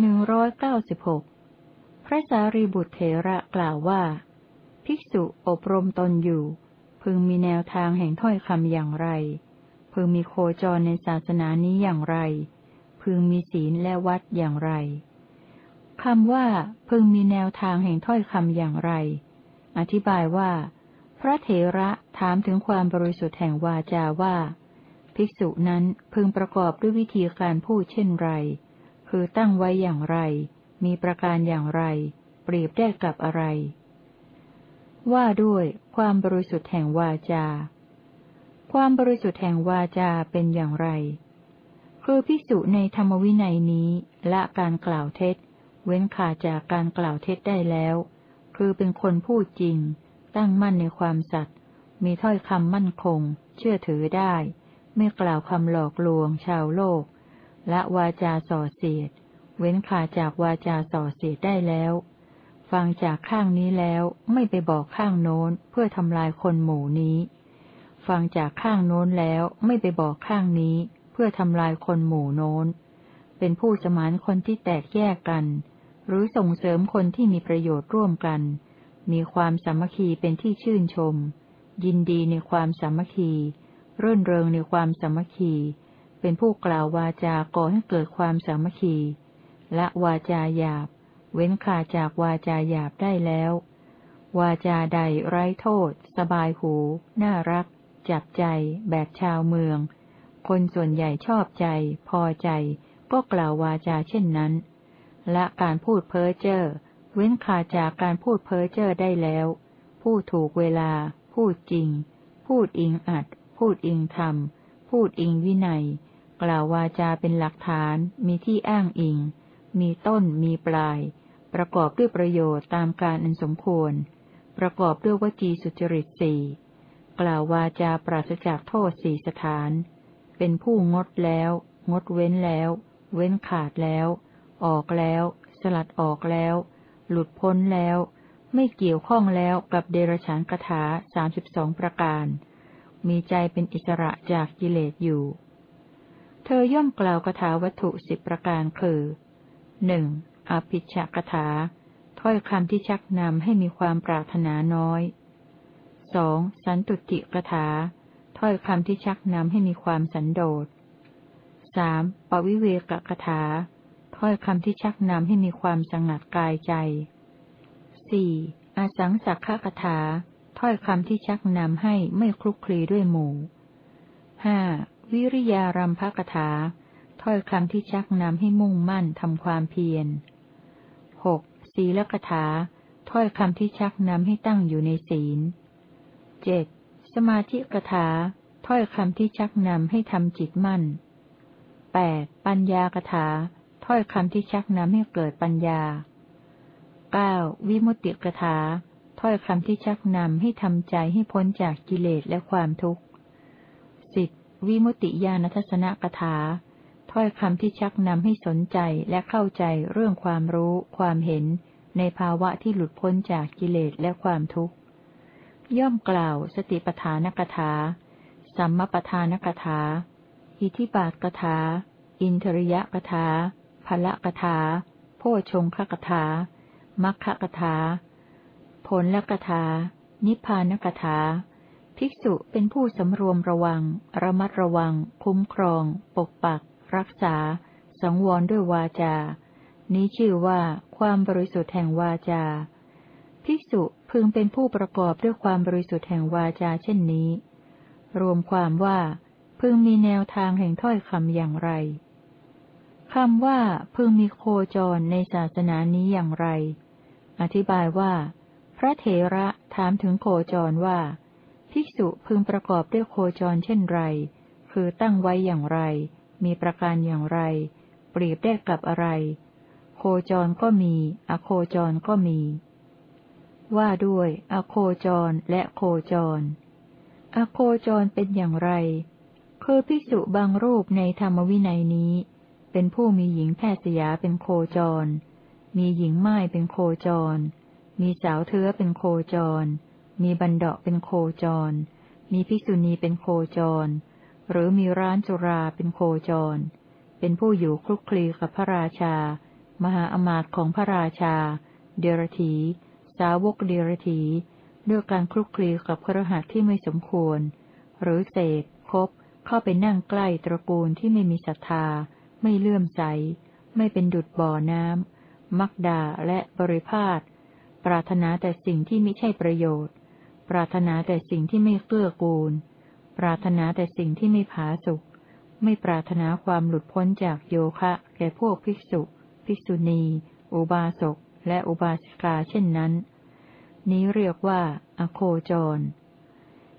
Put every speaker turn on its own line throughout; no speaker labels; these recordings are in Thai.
หนึ่งร้อยเก้าสิบหกพระสารีบุตรเถระกล่าวว่า ภิกษุอบรมตนอยู่ พึงมีแนวทางแห่งถ้อยคำอย่างไร พึงมีโคจรในศาสนานี้อย่างไร พึงมีศีลและวัดอย่างไรคำว่า พึงมีแนวทางแห่งถ้อยคำอย่างไร อธิบายว่า พระเถระถามถึงความบริสุทธิ์แห่งวาจาว่า ภิกษุนั้นพึงประกอบด้วยวิธีการพูดเช่นไร คือตั้งไว้อย่างไร มีประการอย่างไร เปรียบได้กับอะไร ว่าด้วยความบริสุทธิ์แห่งวาจา ความบริสุทธิ์แห่งวาจาเป็นอย่างไร คือภิกษุในธรรมวินัยนี้ละการกล่าวเท็จ เว้นขาดจากการกล่าวเท็จได้แล้ว คือเป็นคนพูดจริง ตั้งมั่นในความสัตย์ มีถ้อยคำมั่นคง เชื่อถือได้ ไม่กล่าวคำหลอกลวงชาวโลก ละวาจาส่อเสียด เว้นขาดจากวาจาส่อเสียดได้แล้ว ฟังจากข้างนี้แล้วไม่ไปบอกข้างโน้นเพื่อทำลายคนหมู่นี้ ฟังจากข้างโน้นแล้วไม่ไปบอกข้างนี้ เพื่อทำลายคนหมู่โน้น เป็นผู้สมานคนที่แตกแยกกัน หรือส่งเสริมคนที่มีประโยชน์ร่วมกัน มีความสามัคคีเป็นที่ชื่นชม ยินดีในความสามัคคี รื่นเริงในความสามัคคี เป็นผู้กล่าววาจาก่อให้เกิดความสามัคคีและวาจาหยาบ เว้นขาจากวาจาหยาบได้แล้ว วาจาใดไร้โทษ สบายหู น่ารัก จับใจ แบบชาวเมือง คนส่วนใหญ่ชอบใจ พอใจ ก็กล่าววาจาเช่นนั้นและการพูดเพ้อเจ้อเว้นขาจากการพูดเพ้อเจ้อได้แล้ว พูดถูกเวลา พูดจริง พูดอิงอัด พูดอิงธรรม พูดอิงวินัย กล่าววาจาเป็นหลักฐาน มีที่อ้างอิง มีต้น มีปลาย ประกอบด้วยประโยชน์ตามการอันสมควร ประกอบด้วยวจีสุจริตสี่กล่าววาจาปราศจากโทษสี่สถาน เป็นผู้งดแล้ว งดเว้นแล้ว เว้นขาดแล้ว ออกแล้ว สลัดออกแล้ว หลุดพ้นแล้ว ไม่เกี่ยวข้องแล้วกับเดรฉานคาถาสามสิบสองประการ มีใจเป็นอิสระจากกิเลสอยู่ เธอย่อมกล่าวคาถาวัตถุสิบประการคือหนึ่งอภิชกถา ถ้อยคำที่ชักนำให้มีความปรารถนาน้อยสองสันตุติกถา ถ้อยคำที่ชักนำให้มีความสันโดษสามปวิเวกกถา ถ้อยคำที่ชักนำให้มีความสงัดกายใจสี่อสังสักขะถา ถ้อยคำที่ชักนำให้ไม่คลุกคลีด้วยหมู่ห้า วิริยารัมภกถา ถ้อยคำที่ชักนำให้มุ่งมั่นทำความเพียรหกศีลกถา ถ้อยคำที่ชักนำให้ตั้งอยู่ในศีลเจ็ดสมาธิกถา ถ้อยคำที่ชักนำให้ทำจิตมั่นแปดปัญญากถา ถ้อยคำที่ชักนำให้เกิดปัญญาเก้าวิมุตติกถา ถ้อยคำที่ชักนำให้ทำใจให้พ้นจากกิเลสและความทุกข์สิบ วิมุติญาณทัศนกถา ถ้อยคำที่ชักนำให้สนใจและเข้าใจเรื่องความรู้ ความเห็น ในภาวะที่หลุดพ้นจากกิเลสและความทุกข์ ย่อมกล่าวสติปทานกถา สัมมปทานกถา อิทิบาทกถา อินทริยกถาพละกถา โพชงคกถา มัคคะกถา ผลละกถา นิพพานกถา ภิกษุเป็นผู้สำรวมระวัง ระมัดระวัง คุ้มครอง ปกปัก รักษา สังวรด้วยวาจา นี้ชื่อว่าความบริสุทธิ์แห่งวาจา ภิกษุพึงเป็นผู้ประกอบด้วยความบริสุทธิ์แห่งวาจาเช่นนี้ รวมความว่า พึงมีแนวทางแห่งถ้อยคำอย่างไรคำว่าพึงมีโคจรในศาสนานี้อย่างไร อธิบายว่า พระเถระถามถึงโคจรว่า ภิกษุพึงประกอบด้วยโคจรเช่นไร คือตั้งไว้อย่างไร มีประการอย่างไร เปรียบได้กับอะไร โคจรก็มี อโคจรก็มี ว่าด้วย อโคจรและโคจร อโคจรเป็นอย่างไร คือภิกษุบางรูปในธรรมวินัยนี้ เป็นผู้มีหญิงแพทย์สยาเป็นโคจร มีหญิงไม้เป็นโคจร มีสาวเทือเป็นโคจร มีบันดาเป็นโคจร มีภิกษุณีเป็นโคจร หรือมีร้านจุราเป็นโคจร เป็นผู้อยู่คลุกคลีกับพระราชา มหาอมาตย์ของพระราชา เดรธีสาวกเดรธีด้วยการคลุกคลีกับครหัสที่ไม่สมควร หรือเสกคบเข้าไปนั่งใกล้ตระกูลที่ไม่มีศรัทธา ไม่เลื่อมใส ไม่เป็นดุดบ่อน้ำมักดาและบริพาทปรารถนาแต่สิ่งที่ไม่ใช่ประโยชน์ ปรารถนาแต่สิ่งที่ไม่เกื้อกูล ปรารถนาแต่สิ่งที่ไม่ผาสุกไม่ปรารถนาความหลุดพ้นจากโยคะ แก่พวกภิกษุ ภิกษุณี อุบาสก และอุบาสิกาเช่นนั้น นี้เรียกว่า อโคจร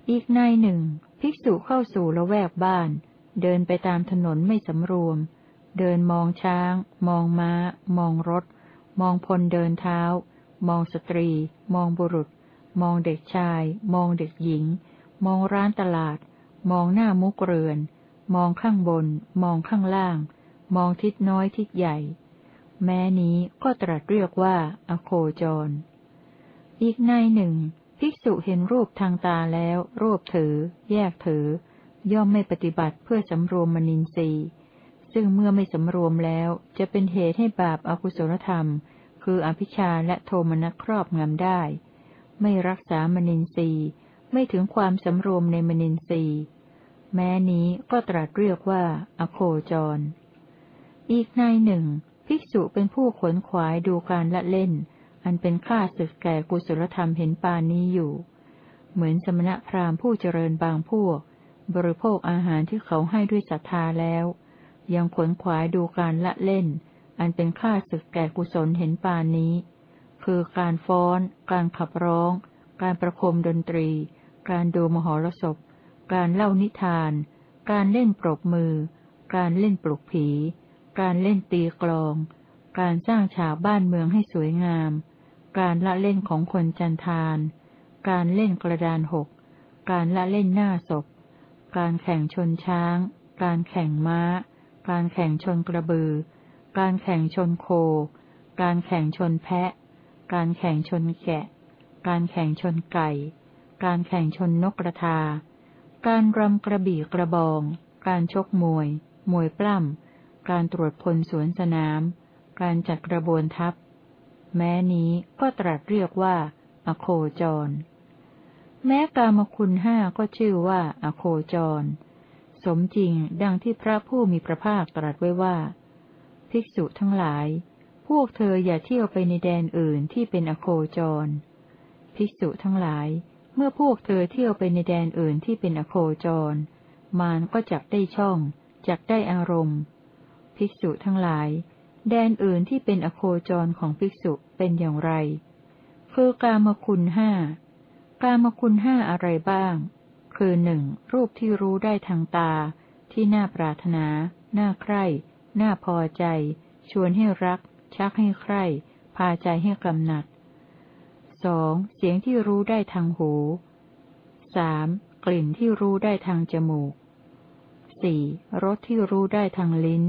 อีกในหนึ่ง ภิกษุเข้าสู่ละแวกบ้าน เดินไปตามถนนไม่สำรวม เดินมองช้าง มองม้า มองรถ มองพลเดินเท้า มองสตรี มองบุรุษ มองเด็กชาย มองเด็กหญิง มองร้านตลาด มองหน้ามุกเรือน มองข้างบน มองข้างล่าง มองทิศน้อยทิศใหญ่ แม้นี้ก็ตรัสเรียกว่า อโคจร อีกในหนึ่ง ภิกษุเห็นรูปทางตาแล้ว รูปถือ แยกถือ ย่อมไม่ปฏิบัติเพื่อสำรวมมนินทรีย์ ซึ่งเมื่อไม่สำรวมแล้ว จะเป็นเหตุให้บาปอากุศลธรรม คืออภิชาและโทมนัสครอบงำได้ ไม่รักษามนินทรีย์ ไม่ถึงความสำรวมในมนินทรีย์ แม้นี้ก็ตรัสเรียกว่า อโคจร อีกในหนึ่ง ภิกษุเป็นผู้ขนขวายดูการละเล่น อันเป็นค่าศึกแก่กุศลธรรมเห็นปานนี้อยู่ เหมือนสมณพราหมณ์ผู้เจริญบางพวก บริโภคอาหารที่เขาให้ด้วยศรัทธาแล้ว ยังขนขวายดูการละเล่น อันเป็นค่าศึกแก่กุศลเห็นปานนี้ คือการฟ้อน การขับร้อง การประคมดนตรี การดูมหรสพ การเล่านิทาน การเล่นปรบมือ การเล่นปลุกผี การเล่นตีกลอง การสร้างฉากบ้านเมืองให้สวยงาม การละเล่นของคนจันทานการเล่นกระดานหก การละเล่นหน้าศพ การแข่งชนช้าง การแข่งม้า การแข่งชนกระบือ การแข่งชนโค การแข่งชนแพะ การแข่งชนแกะ การแข่งชนไก่ การแข่งชนนกกระทา การรำกระบี่กระบอง การชกมวย มวยปล้ำ การตรวจพลสวนสนาม การจัดกระบวนทัพ แม้นี้ก็ตรัสเรียกว่า อโคจร แม้กามคุณห้าก็ชื่อว่า อโคจร สมจริงดังที่พระผู้มีพระภาคตรัสไว้ว่า ภิกษุทั้งหลาย พวกเธออย่าเที่ยวไปในแดนอื่นที่เป็นอโคจร ภิกษุทั้งหลาย เมื่อพวกเธอเที่ยวไปในแดนอื่นที่เป็นอโคจร มารก็จักได้ช่องจักได้อารมณ์ ภิกษุทั้งหลาย แดนอื่นที่เป็นอโคจรของภิกษุเป็นอย่างไร คือกามคุณห้ากามคุณห้าอะไรบ้าง คือหนึ่งรูปที่รู้ได้ทางตา ที่น่าปรารถนา น่าใคร่ น่าพอใจ ชวนให้รัก ชักให้ใคร่พาใจให้กำหนัดสองเสียงที่รู้ได้ทางหูสามกลิ่นที่รู้ได้ทางจมูกสี่รสที่รู้ได้ทางลิ้น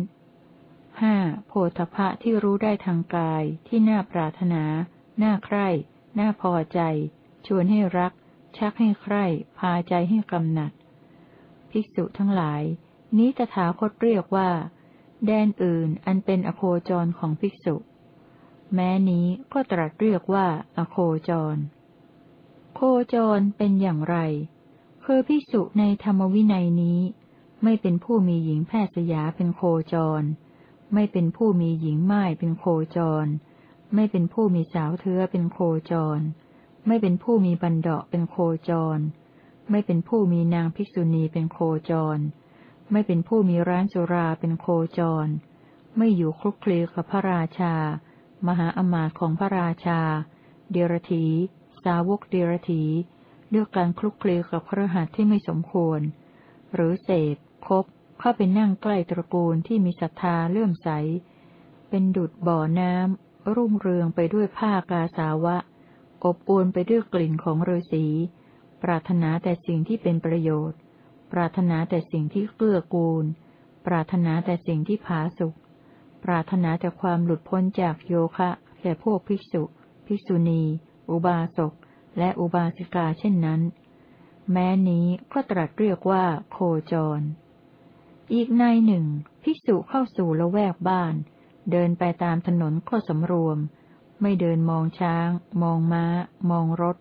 ห้าโพธพะที่รู้ได้ทางกาย ที่น่าปรารถนา น่าใคร่ น่าพอใจ ชวนให้รัก ชักให้ใคร่ พาใจให้กำหนัด ภิกษุทั้งหลาย นี้ตถาคตเรียกว่า แดนอื่นอันเป็นอโคจรของภิกษุ แม้นี้ก็ตรัสเรียกว่า อโคจร โคจรเป็นอย่างไร คือพิสุในธรรมวินัยนี้ ไม่เป็นผู้มีหญิงแพทย์สยาเป็นโคจร ไม่เป็นผู้มีหญิงไม้เป็นโคจร ไม่เป็นผู้มีสาวเทือเป็นโคจร ไม่เป็นผู้มีบันเดาะเป็นโคจร ไม่เป็นผู้มีนางภิกษุณีเป็นโคจร ไม่เป็นผู้มีร้านสุราเป็นโคจร ไม่อยู่คลุกคลีกับพระราชา มหาอมาตย์ของพระราชา เดรธีสาวกเดรธีเลือกการคลุกคลีกับพรหัตที่ไม่สมควร หรือเสพคบเข้าไปนั่งใกล้ตระกูลที่มีศรัทธาเลื่อมใส เป็นดุดบ่อน้ำ รุ่งเรืองไปด้วยผ้ากาสาวะ อบอวนไปด้วยกลิ่นของฤาษี ปรารถนาแต่สิ่งที่เป็นประโยชน์ ปรารถนาแต่สิ่งที่เกื้อกูล ปรารถนาแต่สิ่งที่ผาสุกปรารถนาแต่ความหลุดพ้นจากโยคะแก่พวกภิกษุ ภิกษุณี อุบาสก และอุบาสิกาเช่นนั้น แม้นี้ก็ตรัสเรียกว่าโคจร อีกในหนึ่ง ภิกษุเข้าสู่ละแวกบ้าน เดินไปตามถนนก็สำรวม ไม่เดินมองช้าง มองม้า มองรถ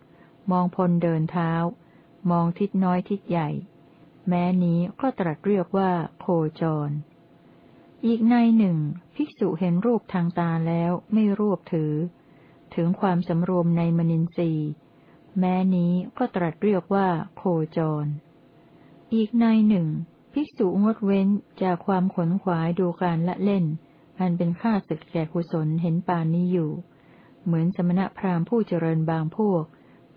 มองพลเดินเท้า มองทิศน้อยทิศใหญ่ แม้นี้ก็ตรัสเรียกว่าโคจร อีกในหนึ่ง ภิกษุเห็นรูปทางตาแล้วไม่รวบถือ ถึงความสำรวมในมนินทรีย์แม้นี้ก็ตรัสเรียกว่าโคจร อีกในหนึ่ง ภิกษุงดเว้นจากความขนขวายดูการละเล่น อันเป็นค่าศึกแก่กุศลเห็นปานนี้อยู่ เหมือนสมณพราหมณ์ผู้เจริญบางพวก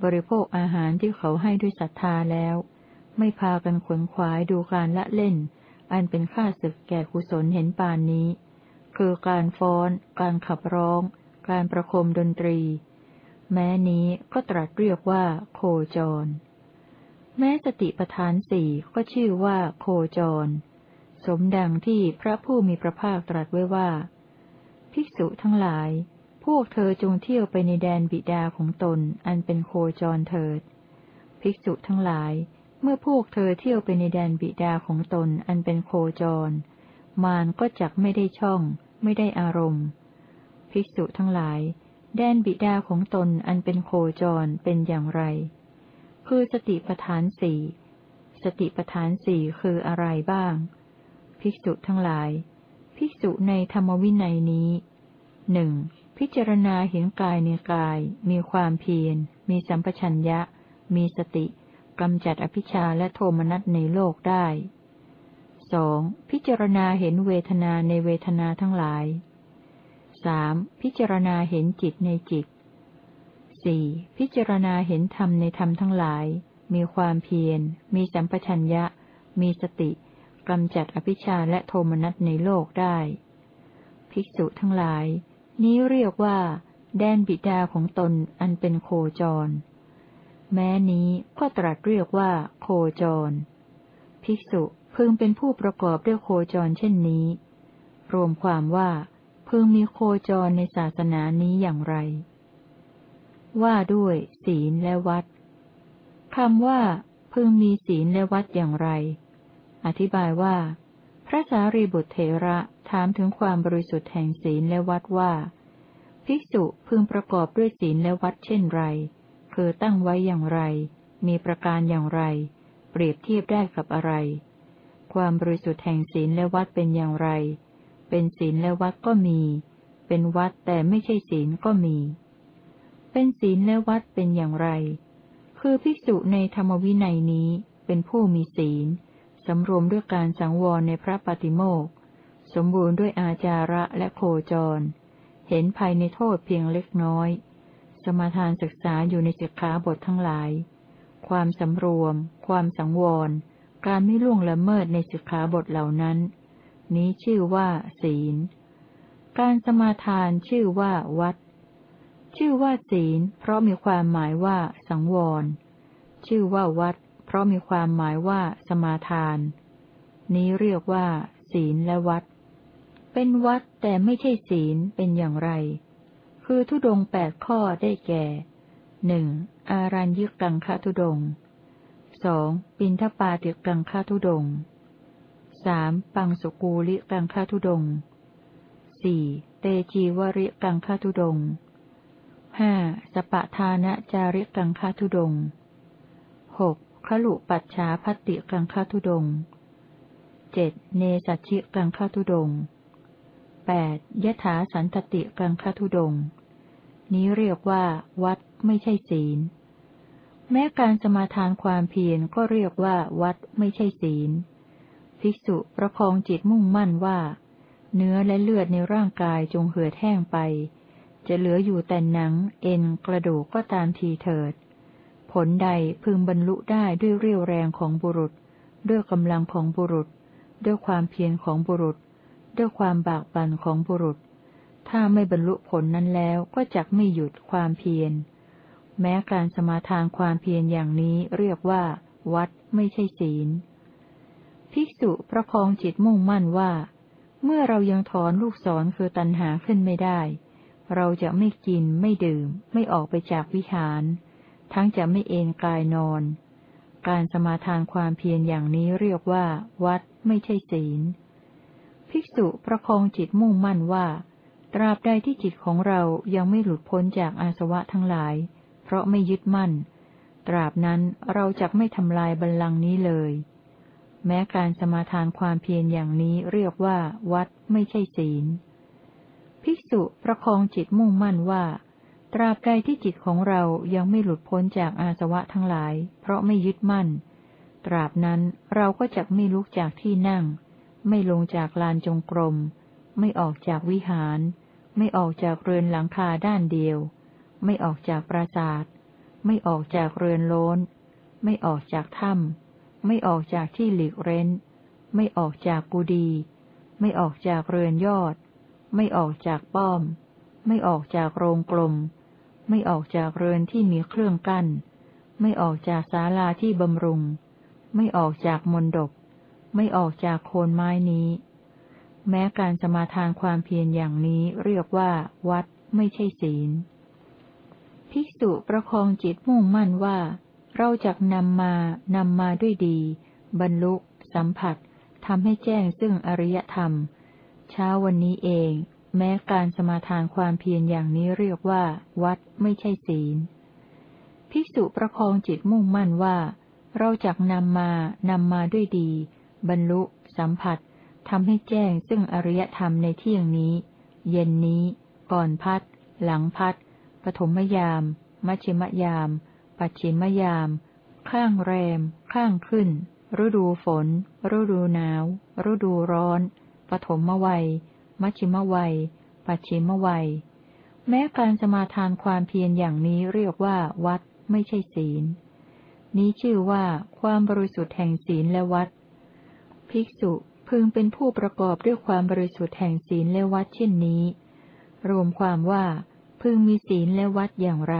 บริโภคอาหารที่เขาให้ด้วยศรัทธาแล้ว ไม่พากันขนขวายดูการละเล่น อันเป็นค่าศึกแก่กุศลเห็นปานนี้ คือการฟ้อน การขับร้อง การประคมดนตรี แม้นี้ก็ตรัสเรียกว่าโคจร แม้สติปทานสี่ก็ชื่อว่าโคจร สมดังที่พระผู้มีพระภาคตรัสไว้ว่า ภิกษุทั้งหลาย พวกเธอจงเที่ยวไปในแดนบิดาของตนอันเป็นโคจรเถิด ภิกษุทั้งหลาย เมื่อพวกเธอเที่ยวไปในแดนบิดาของตนอันเป็นโคจร มารก็จักไม่ได้ช่อง ไม่ได้อารมณ์ ภิกษุทั้งหลาย แดนบิดาของตนอันเป็นโคจรเป็นอย่างไร คือสติปทานสี่สติปทานสี่คืออะไรบ้าง ภิกษุทั้งหลาย ภิกษุในธรรมวินัยนี้หนึ่งพิจารณาเห็นกายในกาย มีความเพียร มีสัมปชัญญะ มีสติ กำจัดอภิชาและโทมนัสในโลกได้สองพิจารณาเห็นเวทนาในเวทนาทั้งหลายสามพิจารณาเห็นจิตในจิตสี่พิจารณาเห็นธรรมในธรรมทั้งหลาย มีความเพียร มีสัมปชัญญะ มีสติกำจัดอภิชาและโทมนัสในโลกได้ ภิกษุทั้งหลาย นี้เรียกว่า แดนบิดาของตนอันเป็นโคจร แม้นี้ก็ตรัสเรียกว่า โคจร ภิกษุพึงเป็นผู้ประกอบด้วยโคจรเช่นนี้ รวมความว่า พึงมีโคจรในศาสนานี้อย่างไร ว่าด้วย ศีลและวัดคำว่า พึงมีศีลและวัดอย่างไร อธิบายว่า พระสารีบุตรเถระถามถึงความบริสุทธิ์แห่งศีลและวัดว่า ภิกษุพึงประกอบด้วยศีลและวัดเช่นไร คือตั้งไว้อย่างไร มีประการอย่างไร เปรียบเทียบได้กับอะไร ความบริสุทธิ์แห่งศีลและวัดเป็นอย่างไร เป็นศีลและวัดก็มี เป็นวัดแต่ไม่ใช่ศีลก็มี เป็นศีลและวัดเป็นอย่างไร คือภิกษุในธรรมวินัยนี้เป็นผู้มีศีล สำรวมด้วยการสังวรในพระปฏิโมกสมบูรณ์ด้วยอาจาระและโคจร เห็นภายในโทษเพียงเล็กน้อย สมาทานศึกษาอยู่ในสิกขาบททั้งหลาย ความสำรวม ความสังวร การไม่ล่วงละเมิดในสิกขาบทเหล่านั้น นี้ชื่อว่า ศีล การสมาทานชื่อว่าวัด ชื่อว่าศีล เพราะมีความหมายว่า สังวร ชื่อว่าวัด เพราะมีความหมายว่า สมาทาน นี้เรียกว่า ศีลและวัด เป็นวัดแต่ไม่ใช่ศีลเป็นอย่างไร คือทุดงแปดข้อได้แก่หนึ่งอารัญยึกกังคทุดงสองปินทปาติกังคทุดงสามปังสุกูลิกังคาทุดงสี่เตจีวริกังคาทุดงห้าสปะทานะจาริกังคาทุดงหกขลุปัจฉาพัติกังคาทุดงเจ็ดเนสัชิกังคาทุดงแปดยถาสันตติกังคาทุดง นี้เรียกว่า วัดไม่ใช่ศีล แม้การสมาทานความเพียรก็เรียกว่า วัดไม่ใช่ศีล ภิกษุประคองจิตมุ่งมั่นว่า เนื้อและเลือดในร่างกายจงเหือดแห้งไป จะเหลืออยู่แต่หนัง เอ็นกระดูกก็ตามทีเถิด ผลใดพึงบรรลุได้ด้วยเรี่ยวแรงของบุรุษ ด้วยกำลังของบุรุษ ด้วยความเพียรของบุรุษ ด้วยความบากบั่นของบุรุษ ถ้าไม่บรรลุผลนั้นแล้วก็จักไม่หยุดความเพียร แม้การสมาทานความเพียรอย่างนี้เรียกว่า วัดไม่ใช่ศีล ภิกษุประคองจิตมุ่งมั่นว่า เมื่อเรายังถอนลูกศรคือตัณหาขึ้นไม่ได้ เราจะไม่กินไม่ดื่ม ไม่ออกไปจากวิหาร ทั้งจะไม่เอนกายนอน การสมาทานความเพียรอย่างนี้เรียกว่า วัดไม่ใช่ศีล ภิกษุประคองจิตมุ่งมั่นว่า ตราบใดที่จิตของเรายังไม่หลุดพ้นจากอาสวะทั้งหลาย เพราะไม่ยึดมั่น ตราบนั้นเราจะไม่ทำลายบัลลังก์นี้เลย แม้การสมาทานความเพียรอย่างนี้เรียกว่า วัดไม่ใช่ศีล ภิกษุประคองจิตมุ่งมั่นว่า ตราบใดที่จิตของเรายังไม่หลุดพ้นจากอาสวะทั้งหลาย เพราะไม่ยึดมั่น ตราบนั้นเราก็จะไม่ลุกจากที่นั่ง ไม่ลงจากลานจงกรม ไม่ออกจากวิหาร ไม่ออกจากเรือนหลังคาด้านเดียว ไม่ออกจากปราสาท ไม่ออกจากเรือนโล้น ไม่ออกจากถ้ำไม่ออกจากที่หลีกเร้น ไม่ออกจากกุดี ไม่ออกจากเรือนยอด ไม่ออกจากป้อม ไม่ออกจากโรงกลม ไม่ออกจากเรือนที่มีเครื่องกั้น ไม่ออกจากศาลาที่บำรุง ไม่ออกจากมนดบไม่ออกจากโคนไม้นี้ แม้การสมาทานความเพียรอย่างนี้เรียกว่า วัดไม่ใช่ศีล ภิกษุประคองจิตมุ่งมั่นว่า เราจะนำมานำมาด้วยดี บรรลุ สัมผัสทำให้แจ้งซึ่งอริยธรรม เช้าวันนี้เอง แม้การสมาทานความเพียรอย่างนี้เรียกว่า วัดไม่ใช่ศีล ภิกษุประคองจิตมุ่งมั่นว่า เราจะนำมานำมาด้วยดี บรรลุ สัมผัส ทำให้แจ้งซึ่งอริยธรรมในเที่ยงนี้ เย็นนี้ ก่อนพัด หลังพัด ปฐมยาม มัชิมยาม ปัจฉิมยาม ข้างแรม ข้างขึ้น ฤดูฝน ฤดูหนาว ฤดูร้อน ปฐมวัย มัชิมวัย ปัจฉิมวัย แม้การสมาทานความเพียรอย่างนี้เรียกว่า วัดไม่ใช่ศีล นี้ชื่อว่าความบริสุทธิ์แห่งศีลและวัด ภิกษุ พึงเป็นผู้ประกอบด้วยความบริสุทธิ์แห่งศีลและวัดเช่นนี้ รวมความว่าพึงมีศีลและวัดอย่างไร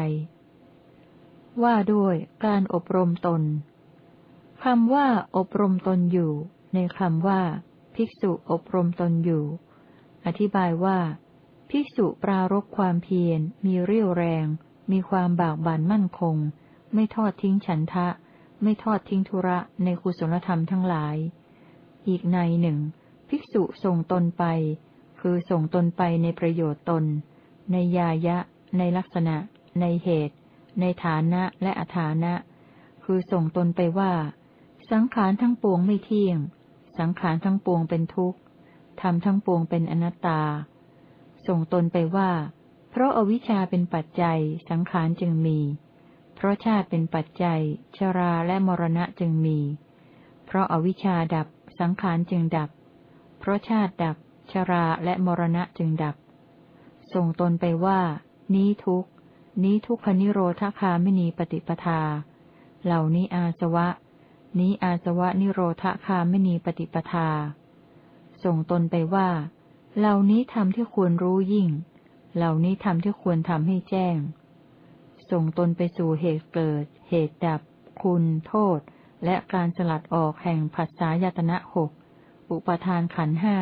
ว่าด้วยการอบรมตนคำว่า อบรมตนอยู่ ในคำว่า ภิกษุอบรมตนอยู่ อธิบายว่า ภิกษุปรารบความเพียร มีเรี่ยวแรง มีความบากบั่นมั่นคง ไม่ทอดทิ้งฉันทะ ไม่ทอดทิ้งธุระในกุศลธรรมทั้งหลาย อีกในหนึ่ง ภิกษุส่งตนไป คือส่งตนไปในประโยชน์ตน ในยายะ ในลักษณะ ในเหตุ ในฐานะและอฐานะ คือส่งตนไปว่า สังขารทั้งปวงไม่เที่ยง สังขารทั้งปวงเป็นทุกข์ทำทั้งปวงเป็นอนัตตา ส่งตนไปว่า เพราะอาวิชชาเป็นปัจจัย สังขารจึงมี เพราะชาติเป็นปัจจัย ชราและมรณะจึงมี เพราะอาวิชชาดับ สังขารจึงดับ เพราะชาติดับ ชราและมรณะจึงดับ ส่งตนไปว่า นี้ทุกนี้ทุกขนิโรธคาไม่นีปฏิปทา เหล่านี้อาสวะ นี้อาสวะนิโรธคาไม่นีปฏิปทา ส่งตนไปว่า เหล่านี้ทำที่ควรรู้ยิ่ง เหล่านี้ทำที่ควรทำให้แจ้ง ส่งตนไปสู่เหตุเกิด เหตุดับ คุณ โทษ และการสลัดออกแห่งผัสสายตนะหกอุปทานขันห้า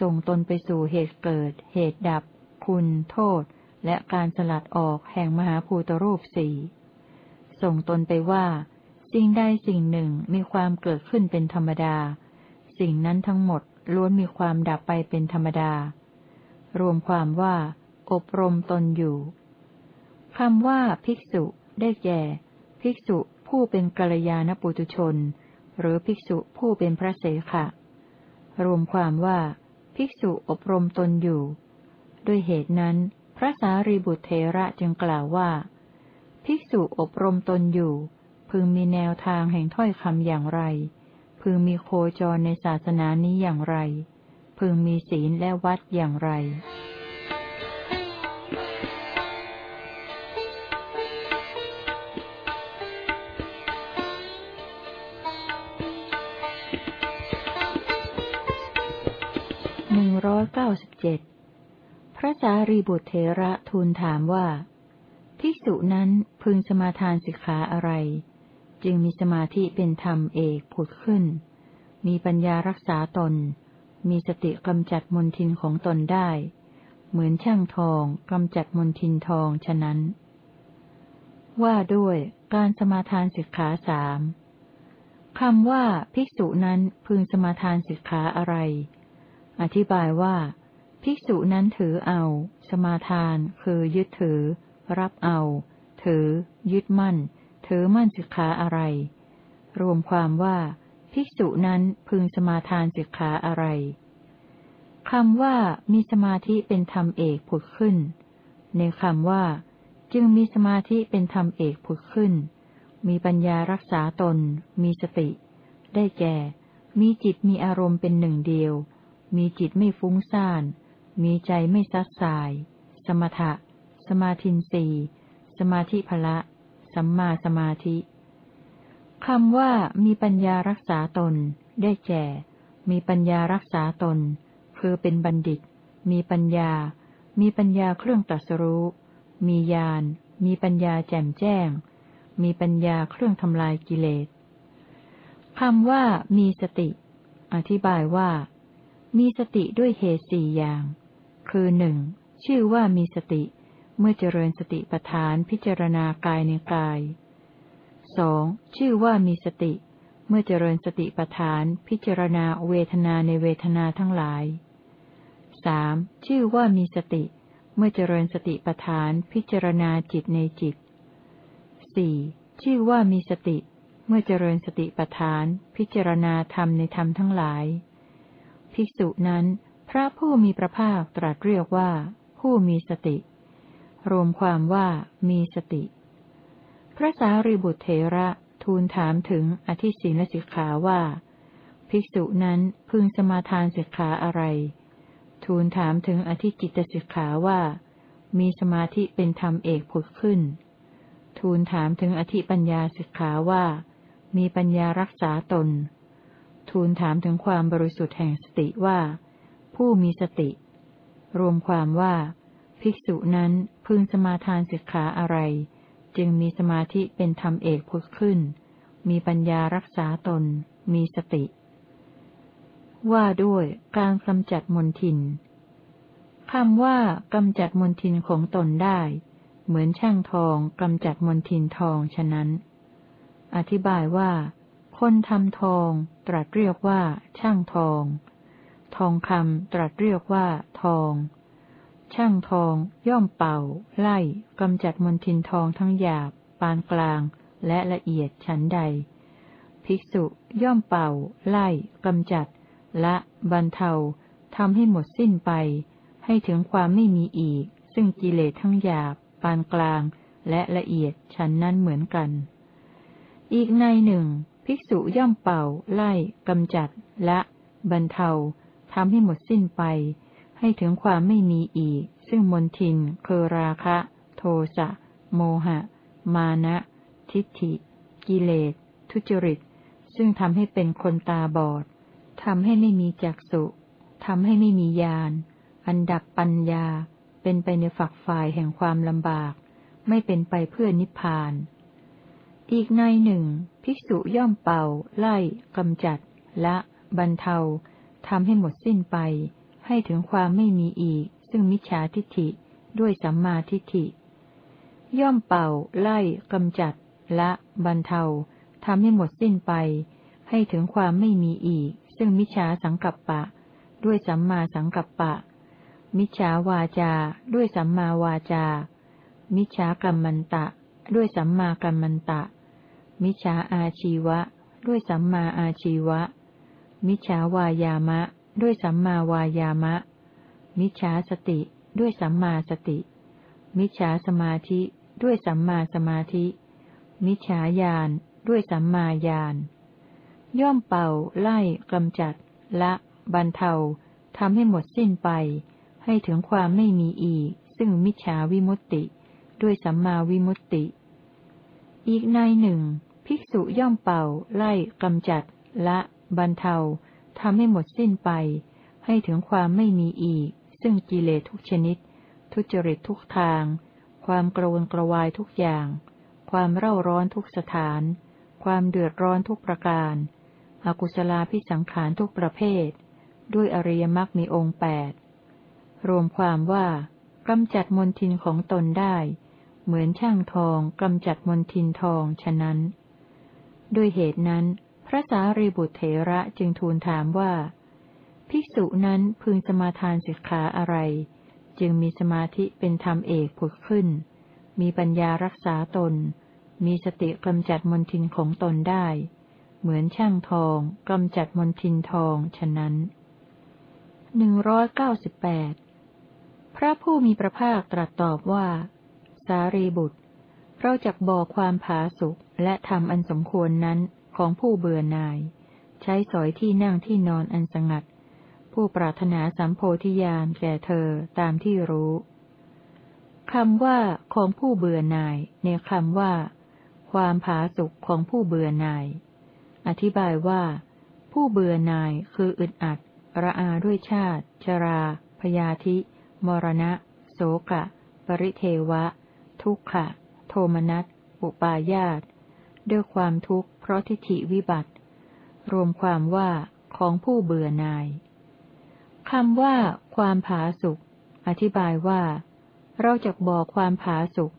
ส่งตนไปสู่เหตุเกิด เหตุดับ คุณ โทษ และการสลัดออกแห่งมหาภูตรูปสี่ส่งตนไปว่า สิ่งใดสิ่งหนึ่งมีความเกิดขึ้นเป็นธรรมดา สิ่งนั้นทั้งหมดล้วนมีความดับไปเป็นธรรมดา รวมความว่า อบรมตนอยู่คำว่า ภิกษุ ได้แก่ ภิกษุ ผู้เป็นกัลยาณปุตุชน หรือภิกษุผู้เป็นพระเสขะ รวมความว่า ภิกษุอบรมตนอยู่ ด้วยเหตุนั้น พระสารีบุตรเทระจึงกล่าวว่า ภิกษุอบรมตนอยู่ พึงมีแนวทางแห่งถ้อยคำอย่างไร พึงมีโคจรในศาสนานี้อย่างไร พึงมีศีลและวัดอย่างไร ร้อยเก้าสิบเจ็ดพระสารีบุตรเทระทูลถามว่า ภิกษุนั้นพึงสมาทานสิกขาอะไร จึงมีสมาธิเป็นธรรมเอกผุดขึ้น มีปัญญารักษาตน มีสติกำจัดมนทินของตนได้ เหมือนช่างทองกำจัดมนทินทองฉะนั้น ว่าด้วยการสมาทานสิกขาสามคำว่าภิกษุนั้นพึงสมาทานสิกขาอะไร อธิบายว่า ภิกษุนั้นถือเอา สมาทาน คือยึดถือ รับเอา ถือ ยึดมั่น ถือมั่นสิกขาอะไร รวมความว่า ภิกษุนั้นพึงสมาทานสิกขาอะไรคำว่ามีสมาธิเป็นธรรมเอกผุดขึ้น ในคำว่า จึงมีสมาธิเป็นธรรมเอกผุดขึ้น มีปัญญารักษาตน มีสติ ได้แก่ มีจิตมีอารมณ์เป็นหนึ่งเดียว มีจิตไม่ฟุ้งซ่าน มีใจไม่ซัดสาย สมถะ สมาธินสีสมาธิภละ สัมมาสมาธิคำว่ามีปัญญารักษาตน ได้แก่ มีปัญญารักษาตน คือเป็นบัณฑิต มีปัญญา มีปัญญาเครื่องตรัสรู้ มีญาณ มีปัญญาแจ่มแจ้ง มีปัญญาเครื่องทำลายกิเลสคำว่ามีสติ อธิบายว่า มีสติด้วยเหตุสี่อย่าง คือหนึ่งชื่อว่ามีสติ เมื่อเจริญสติปัฏฐานพิจารณากายในกายสองชื่อว่ามีสติ เมื่อเจริญสติปัฏฐานพิจารณาเวทนาในเวทนาทั้งหลายสามชื่อว่ามีสติ เมื่อเจริญสติปัฏฐานพิจารณาจิตในจิตสี่ชื่อว่ามีสติ เมื่อเจริญสติปัฏฐานพิจารณาธรรมในธรรมทั้งหลาย ภิกษุนั้น พระผู้มีพระภาคตรัสเรียกว่า ผู้มีสติ รวมความว่ามีสติ พระสารีบุตรเถระทูลถามถึงอธิศีลสิกขาว่า ภิกษุนั้นพึงสมาทานสิกขาอะไร ทูลถามถึงอธิจิตสิกขาว่า มีสมาธิเป็นธรรมเอกผุดขึ้น ทูลถามถึงอธิปัญญาสิกขาว่า มีปัญญารักษาตน ทูลถามถึงความบริสุทธิ์แห่งสติว่า ผู้มีสติ รวมความว่า ภิกษุนั้นพึงสมาทานสิกขาอะไร จึงมีสมาธิเป็นธรรมเอกผุดขึ้น มีปัญญารักษาตน มีสติ ว่าด้วยการกำจัดมนทินคำว่ากำจัดมนทินของตนได้ เหมือนช่างทองกำจัดมนทินทองฉะนั้น อธิบายว่า คนทำทอง ตรัสเรียกว่า ช่างทอง ทองคำตรัสเรียกว่า ทอง ช่างทอง ย่อมเป่า ไล่กำจัดมนทินทองทั้งหยาบ ปานกลาง และละเอียดฉันใด ภิกษุย่อมเป่า ไล่กำจัด ละบรรเทาทำให้หมดสิ้นไป ให้ถึงความไม่มีอีก ซึ่งกิเลสทั้งหยาบ ปานกลาง และละเอียดฉันนั้นเหมือนกัน อีกในหนึ่ง ภิกษุย่อมเป่า ไล่กำจัด ละ บรรเทาทำให้หมดสิ้นไป ให้ถึงความไม่มีอีก ซึ่งมนทินคือราคะ โทสะ โมหะ มานะ ทิฏฐิ กิเลส ทุจริต ซึ่งทำให้เป็นคนตาบอดทำให้ไม่มีจักสุทำให้ไม่มีญาณ อันดับปัญญา เป็นไปในฝักฝ่ายแห่งความลำบาก ไม่เป็นไปเพื่อนิพพาน อีกในหนึ่ง ภิกษุย่อมเป่า ไล่กำจัด ละ บรรเทาทำให้หมดสิ้นไป ให้ถึงความไม่มีอีก ซึ่งมิจฉาทิฏฐิด้วยสัมมาทิฏฐิ ย่อมเป่า ไล่กำจัด ละ บรรเทาทำให้หมดสิ้นไป ให้ถึงความไม่มีอีก ซึ่งมิจฉาสังกัปปะ ด้วยสัมมาสังกัปปะ มิจฉาวาจา ด้วยสัมมาวาจา มิจฉากรรมันตะ ด้วยสัมมากัมมันตะ มิจฉาอาชีวะ ด้วยสัมมาอาชีวะ มิจฉาวายามะ ด้วยสัมมาวายามะ มิจฉาสติ ด้วยสัมมาสติ มิจฉาสมาธิ ด้วยสัมมาสมาธิ มิจฉาญาณ ด้วยสัมมาญาณ ย่อมเป่า ไล่กำจัด ละ บรรเทาทำให้หมดสิ้นไป ให้ถึงความไม่มีอีก ซึ่งมิจฉาวิมุตติ ด้วยสัมมาวิมุตติ อีกในหนึ่ง ภิกษุย่อมเป่า ไล่กำจัด ละบรรเทาทำให้หมดสิ้นไป ให้ถึงความไม่มีอีก ซึ่งกิเลสทุกชนิด ทุจริตทุกทาง ความกระวนกระวายทุกอย่าง ความเร่าร้อนทุกสถาน ความเดือดร้อนทุกประการอากุศลาพิสังขารทุกประเภท ด้วยอริยมรรคมีองค์แปดรวมความว่ากำจัดมนทินของตนได้ เหมือนช่างทองกำจัดมนทินทองฉะนั้น ด้วยเหตุนั้น พระสารีบุตรเถระจึงทูลถามว่า ภิกษุนั้นพึงสมาทานสิกขาอะไร จึงมีสมาธิเป็นธรรมเอกผุดขึ้น มีปัญญารักษาตน มีสติกำจัดมนทินของตนได้ เหมือนช่างทองกำจัดมนทินทองฉะนั้นหนึ่งร้อยเก้าสิบแปดพระผู้มีพระภาคตรัสตอบว่า สารีบุตร เราจักบอกความผาสุกและทำอันสมควรนั้นของผู้เบื่อหน่าย ใช้สอยที่นั่งที่นอนอันสงัด ผู้ปรารถนาสัมโพธิญาณแก่เธอตามที่รู้คำว่าของผู้เบื่อหน่าย ในคำว่า ความผาสุกของผู้เบื่อหน่าย อธิบายว่า ผู้เบื่อหน่ายคืออึดอัด ระอาด้วยชาติ ชรา พยาธิ มรณะ โสกะ ปริเทวะ ทุกขะ โทมนัส อุปาญาต ด้วยความทุกข์เพราะทิฏฐิวิบัติ รวมความว่าของผู้เบื่อหน่ายคำว่า ความผาสุกอธิบายว่า เราจะบอกความผาสุก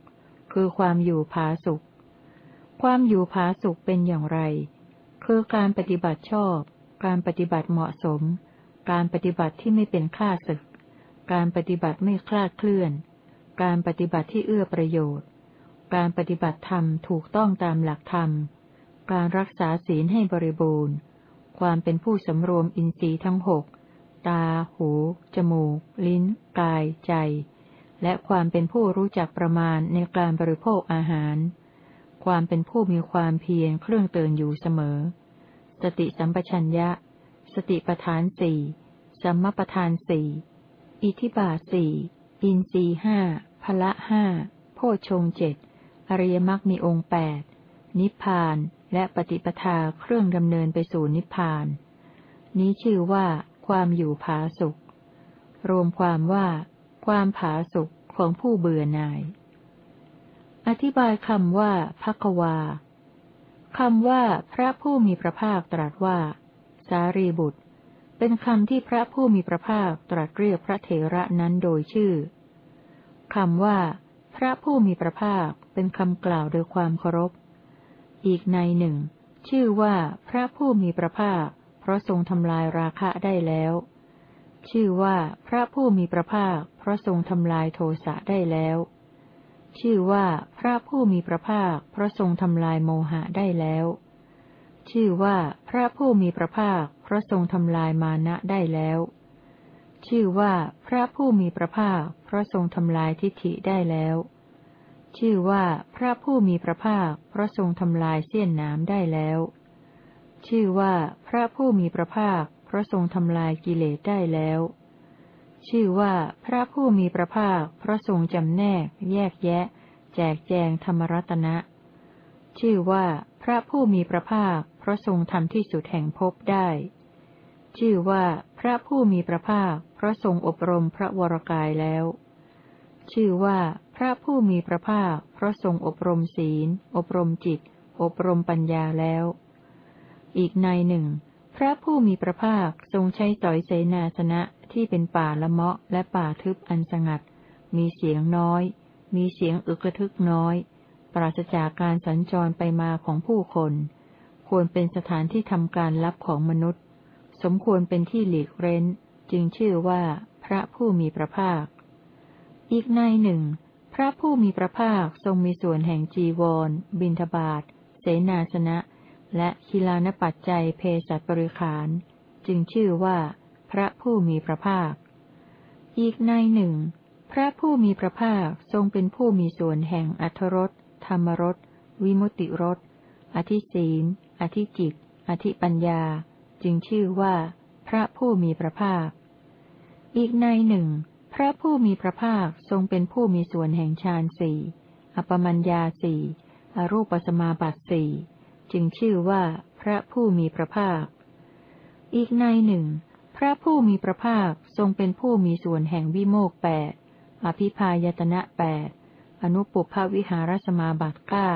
คือความอยู่ผาสุกความอยู่ผาสุกเป็นอย่างไร คือการปฏิบัติชอบ การปฏิบัติเหมาะสม การปฏิบัติที่ไม่เป็นข้าศึก การปฏิบัติไม่คลาดเคลื่อน การปฏิบัติที่เอื้อประโยชน์ การปฏิบัติธรรมถูกต้องตามหลักธรรม การรักษาศีลให้บริบูรณ์ ความเป็นผู้สำรวมอินทรีย์ทั้งหก ตา หู จมูก ลิ้น กาย ใจ และความเป็นผู้รู้จักประมาณในการบริโภคอาหาร ความเป็นผู้มีความเพียรเครื่องเตือนอยู่เสมอ สติสัมปชัญญะ สติปทานสี่ สัมมปทานสี่ อิทิบาสี่ อินทรีห้าพละห้าโพชงเจ็ด อริยมรรคมีองค์แปดนิพพานและปฏิปทาเครื่องดำเนินไปสู่นิพพาน นี้ชื่อว่า ความอยู่ผาสุข รวมความว่า ความผาสุขของผู้เบื่อหน่าย อธิบายคำว่าพักวาคำว่าพระผู้มีพระภาคตรัสว่า สารีบุตร เป็นคำที่พระผู้มีพระภาคตรัสเรียกพระเถระนั้นโดยชื่อคำว่า พระผู้มีพระภาค เป็นคำกล่าวโดยความเคารพ อีกในหนึ่ง ชื่อว่าพระผู้มีพระภาค เพราะทรงทำลายราคะได้แล้ว ชื่อว่าพระผู้มีพระภาค เพราะทรงทำลายโทสะได้แล้ว ชื่อว่าพระผู้มีพระภาค เพราะทรงทำลายโมหะได้แล้ว ชื่อว่าพระผู้มีพระภาค เพราะทรงทำลายมานะได้แล้ว ชื่อว่าพระผู้มีพระภาค เพราะทรงทำลายทิฏฐิได้แล้ว ชื่อว่าพระผู้มีพระภาคเพราะทรงทำลายเสี้ยนน้ำได้แล้ว ชื่อว่าพระผู้มีพระภาคเพราะทรงทำลายกิเลสได้แล้ว ชื่อว่าพระผู้มีพระภาคเพราะทรงจำแนก แยกแยะ แจกแจงธรรมรัตนะ ชื่อว่าพระผู้มีพระภาคเพราะทรงทำที่สุดแห่งภพได้ ชื่อว่าพระผู้มีพระภาคเพราะทรงอบรมพระวรกายแล้ว ชื่อว่า ระผู้มีพระภาคเพราะทรงอบรมศีล อบรมจิต อบรมปัญญาแล้ว อีกในหนึ่ง พระผู้มีพระภาคทรงใช้ต่อยเสนาสนะที่เป็นป่าละเมาะและป่าทึบอันสงัด มีเสียงน้อย มีเสียงอึกระทึกน้อย ปราศจากการสัญจรไปมาของผู้คน ควรเป็นสถานที่ทำการลับของมนุษย์ สมควรเป็นที่หลีกเร้น จึงชื่อว่า พระผู้มีพระภาค อีกในหนึ่ง พระผู้มีพระภาคทรงมีส่วนแห่งจีวร บินทบาทเสนาสนะ และคิลานปัจจัยเพศัตบริขาร จึงชื่อว่า พระผู้มีพระภาค อีกในหนึ่ง พระผู้มีพระภาคทรงเป็นผู้มีส่วนแห่งอัทรสธรรมรสวิมุติรสอธิศีลอธิจิต อธิปัญญา จึงชื่อว่า พระผู้มีพระภาค อีกในหนึ่ง พระผู้มีพระภาคทรงเป็นผู้มีส่วนแห่งฌานสี่อปมัญญาสี่อรูปสมาบัติสี่จึงชื่อว่าพระผู้มีพระภาค อีกในหนึ่ง พระผู้มีพระภาคทรงเป็นผู้มีส่วนแห่งวิโมกแปดอภิพายตนะแปดอนุปุพวิหารสมาบัติเก้า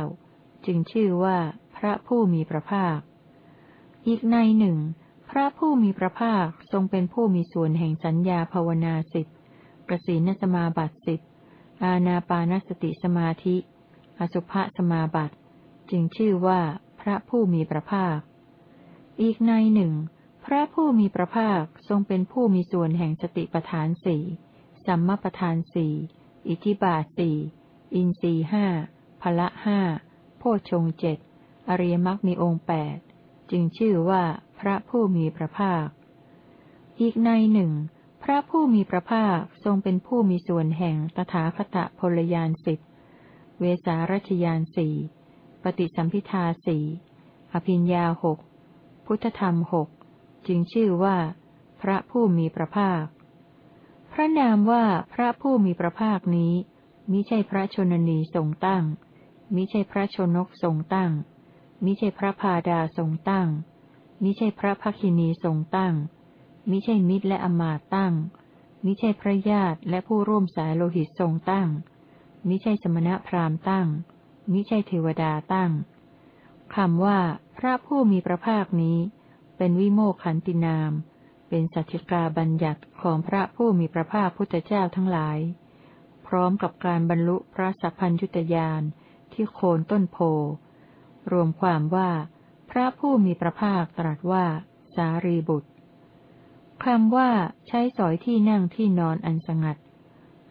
จึงชื่อว่าพระผู้มีพระภาค อีกในหนึ่ง พระผู้มีพระภาคทรงเป็นผู้มีส่วนแห่งสัญญาภาวนาสิบ กสีนสมาบัติสิบอาณาปานสติสมาธิ อสุภสมาบัติ จึงชื่อว่าพระผู้มีพระภาค อีกในหนึ่ง พระผู้มีพระภาคทรงเป็นผู้มีส่วนแห่งสติปทานสี่สัมมาปทานสี่อิทิบาสี่อินรีห้าพละห้าโพชงเจ็ดอริยมรรคมีองค์แปดจึงชื่อว่าพระผู้มีพระภาค อีกในหนึ่ง พระผู้มีพระภาคทรงเป็นผู้มีส่วนแห่งตถาคตพลยานสิบเวสารัชยานสี่ปฏิสัมพิทาสี่อภิญญาหกพุทธธรรมหกจึงชื่อว่า พระผู้มีพระภาค พระนามว่าพระผู้มีพระภาคนี้มิใช่พระชนนีทรงตั้งมิใช่พระชนกทรงตั้งมิใช่พระพาดาทรงตั้งมิใช่พระภคินีทรงตั้ง มิใช่มิตรและอมาตตั้ง มิใช่พระญาติและผู้ร่วมสายโลหิตทรงตั้ง มิใช่สมณะพราหมณ์ตั้ง มิใช่เทวดาตั้งคำว่า พระผู้มีพระภาคนี้ เป็นวิโมกขันตินาม เป็นสัจจกาบัญญัติของพระผู้มีพระภาคพุทธเจ้าทั้งหลาย พร้อมกับการบรรลุพระสัพพัญยุตยานที่โคนต้นโพ รวมความว่า พระผู้มีพระภาคตรัสว่า สารีบุตร คำว่าใช้สอยที่นั่งที่นอนอันสงัด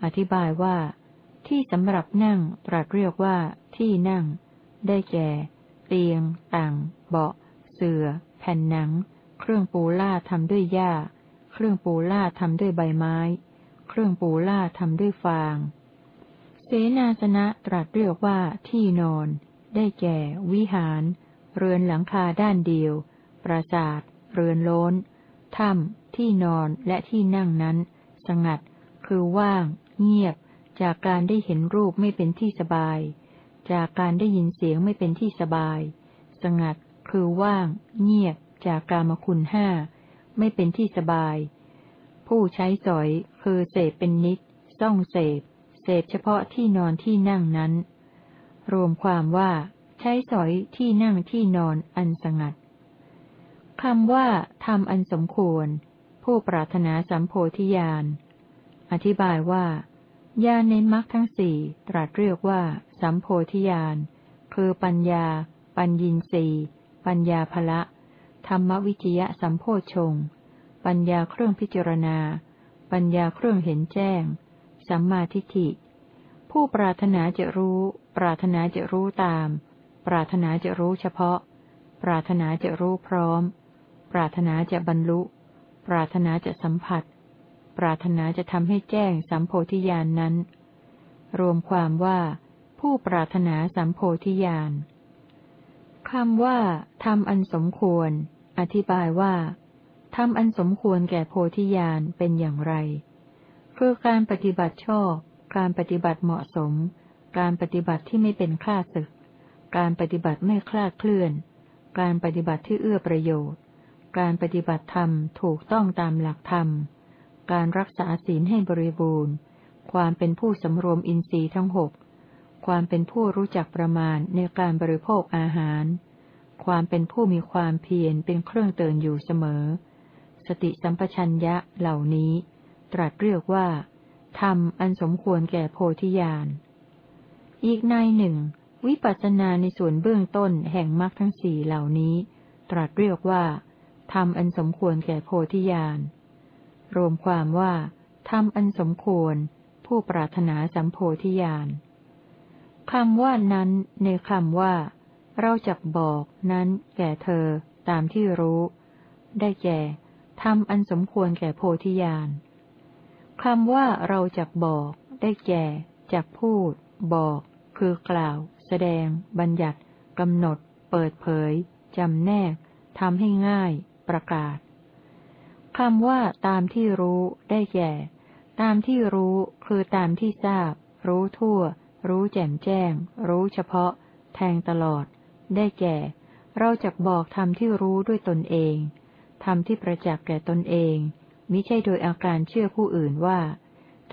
อธิบายว่า ที่สำหรับนั่งตรัสเรียกว่า ที่นั่ง ได้แก่ เตียง ต่างเบาะ เสือ่อ แผ่นหนัง เครื่องปูล่าทำด้วยหญ้า เครื่องปูล่าทำด้วยใบไม้ เครื่องปูล่าทำด้วยฟาง เสนาสนะตรัสเรียกว่า ที่นอน ได้แก่ วิหาร เรือนหลังคาด้านเดียว ปราสาท เรือนโล้น ถ้ำที่นอนและที่นั่งนั้น สงัด คือว่าง เงียบ จากการได้เห็นรูปไม่เป็นที่สบาย จากการได้ยินเสียงไม่เป็นที่สบาย สงัด คือว่าง เงียบ จากกามคุณห้าไม่เป็นที่สบาย ผู้ใช้สอยคือเสพเป็นนิดซ่องเสพ เสพเฉพาะที่นอนที่นั่งนั้น รวมความว่า ใช้สอยที่นั่งที่นอนอันสงัด คำว่าทำอันสมควร ผู้ปรารถนาสัมโพธิญาณ อธิบายว่าญาณในมรรคทั้งสี่ตรัสเรียกว่า สัมโพธิญาณ คือปัญญา ปัญญินสีปัญญาภละ ธรรมวิจยะสัมโพชง ปัญญาเครื่องพิจารณา ปัญญาเครื่องเห็นแจ้ง สัมมาทิฏฐิ ผู้ปรารถนาจะรู้ ปรารถนาจะรู้ตาม ปรารถนาจะรู้เฉพาะ ปรารถนาจะรู้พร้อม ปรารถนาจะบรรลุ ปรารถนาจะสัมผัส ปรารถนาจะทำให้แจ้งสัมโพธิญาณนนั้น รวมความว่า ผู้ปรารถนาสัมโพธิญาณคำว่าทำอันสมควร อธิบายว่าทำอันสมควรแก่โพธิญาณเป็นอย่างไร คือการปฏิบัติชอบ การปฏิบัติเหมาะสม การปฏิบัติที่ไม่เป็นคลาศึก การปฏิบัติไม่คลาดเคลื่อน การปฏิบัติที่เอื้อประโยชน์ การปฏิบัติธรรมถูกต้องตามหลักธรรม การรักษาศีลให้บริบูรณ์ ความเป็นผู้สำรวมอินทรีย์ทั้งหก ความเป็นผู้รู้จักประมาณในการบริโภคอาหาร ความเป็นผู้มีความเพียรเป็นเครื่องเตือนอยู่เสมอ สติสัมปชัญญะเหล่านี้ ตรัสเรียกว่า ธรรมอันสมควรแก่โพธิญาณ อีกในหนึ่ง วิปัสสนาในส่วนเบื้องต้นแห่งมรรคทั้งสี่เหล่านี้ ตรัสเรียกว่า ธรรมอันสมควรแก่โพธิญาณ รวมความว่าธรรมอันสมควร ผู้ปรารถนาสัมโพธิญาณคำว่านั้นในคำว่า เราจักบอกนั้น แก่เธอ ตามที่รู้ ได้แก่ทำอันสมควรแก่โพธิญาณคำว่าเราจักบอก ได้แก่จักพูด บอก คือกล่าว แสดง บัญญัติกำหนด เปิดเผยจำแนกทำให้ง่าย ประกาศคำว่าตามที่รู้ได้แก่ ตามที่รู้คือตามที่ทราบ รู้ทั่ว รู้แจ่มแจ้ง รู้เฉพาะ แทงตลอด ได้แก่ เราจะบอกธรรมที่รู้ด้วยตนเองธรรมที่ประจักษ์แก่ตนเองมิใช่โดยอาการเชื่อผู้อื่นว่า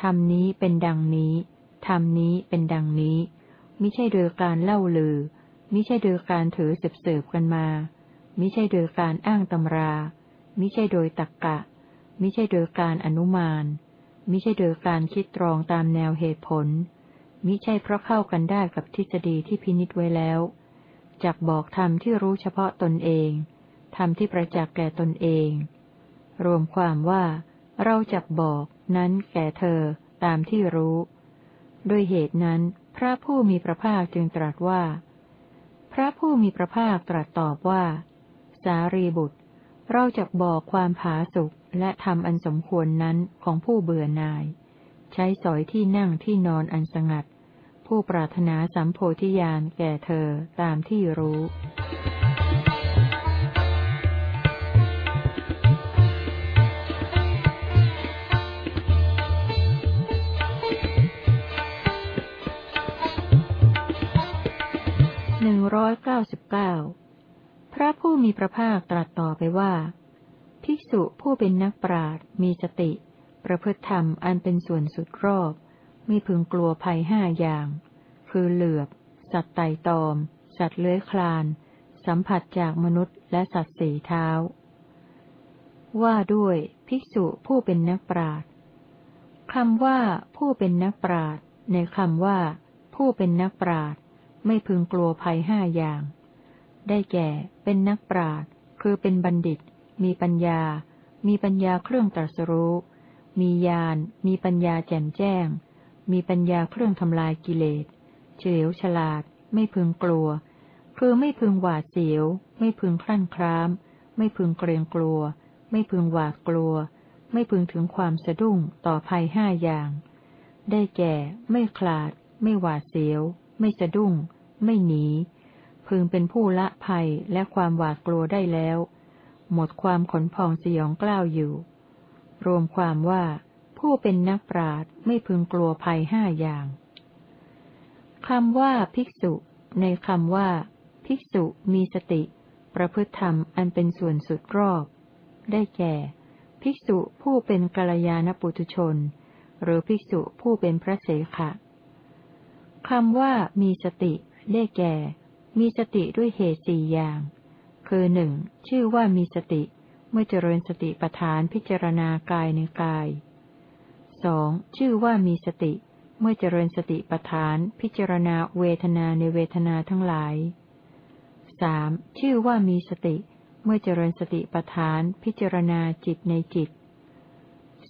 ธรรมนี้เป็นดังนี้ธรรมนี้เป็นดังนี้มิใช่โดยการเล่าลือมิใช่โดยการถือสืบสืบกันมา มิใช่โดยการอ้างตำรา มิใช่โดยตักกะ มิใช่โดยการอนุมาน มิใช่โดยการคิดตรองตามแนวเหตุผล มิใช่เพราะเข้ากันได้กับทฤษฎีที่พินิจไว้แล้ว จักบอกธรรมที่รู้เฉพาะตนเอง ธรรมที่ประจักษ์แก่ตนเอง รวมความว่า เราจักบอกนั้นแก่เธอตามที่รู้ ด้วยเหตุนั้น พระผู้มีพระภาคจึงตรัสว่า พระผู้มีพระภาคตรัสตอบว่า สารีบุตร เราจะบอกความผาสุกและทำอันสมควรนั้นของผู้เบื่อหน่าย ใช้สอยที่นั่งที่นอนอันสงัด ผู้ปรารถนาสัมโพธิญาณแก่เธอตามที่รู้หนึ่งร้อยเก้าสิบเก้า ระผู้มีพระภาคตรัสต่อไปว่า ภิกษุผู้เป็นนักปราชญ์มีสติ ประพฤติธรรมอันเป็นส่วนสุดรอบ ไม่พึงกลัวภัยห้าอย่าง คือเหลือบ สัตว์ไต่ตอม สัตว์เลื้อยคลาน สัมผัสจากมนุษย์และสัตว์สี่เท้า ว่าด้วยภิกษุผู้เป็นนักปราชญ์คำว่า ผู้เป็นนักปราชญ์ในคำว่า ผู้เป็นนักปราชญ์ไม่พึงกลัวภัยห้าอย่าง ได้แก่ เป็นนักปราชญ์คือเป็นบัณฑิต มีปัญญา มีปัญญาเครื่องตรัสรู้ มีญาณ มีปัญญาแจ่มแจ้ง มีปัญญาเครื่องทำลายกิเลส เฉลียวฉลาด ไม่พึงกลัว คือไม่พึงหวาดเสียว ไม่พึงคลั่นคล้าม ไม่พึงเกรงกลัว ไม่พึงหวาดกลัว ไม่พึงถึงความสะดุ้งต่อภัยห้าอย่าง ได้แก่ ไม่คลาด ไม่หวาดเสียว ไม่สะดุ้ง ไม่หนี พึงเป็นผู้ละภัยและความหวาดกลัวได้แล้ว หมดความขนพองสยองกล้าวอยู่ รวมความว่าผู้เป็นนักปราดไม่พึงกลัวภัยห้าอย่างคำว่าภิกษุ ในคำว่า ภิกษุมีสติ ประพฤติธรรมอันเป็นส่วนสุดรอบ ได้แก่ ภิกษุผู้เป็นกัลยาณปุถุชน หรือภิกษุผู้เป็นพระเสขะคำว่ามีสติ ได้แก่ มีสติด้วยเหตุสี่อย่าง คือหนึ่งชื่อว่ามีสติ เมื่อเจริญสติปัฏฐานพิจารณากายในกายสองชื่อว่ามีสติ เมื่อเจริญสติปัฏฐานพิจารณาเวทนาในเวทนาทั้งหลายสามชื่อว่ามีสติ เมื่อเจริญสติปัฏฐานพิจารณาจิตในจิต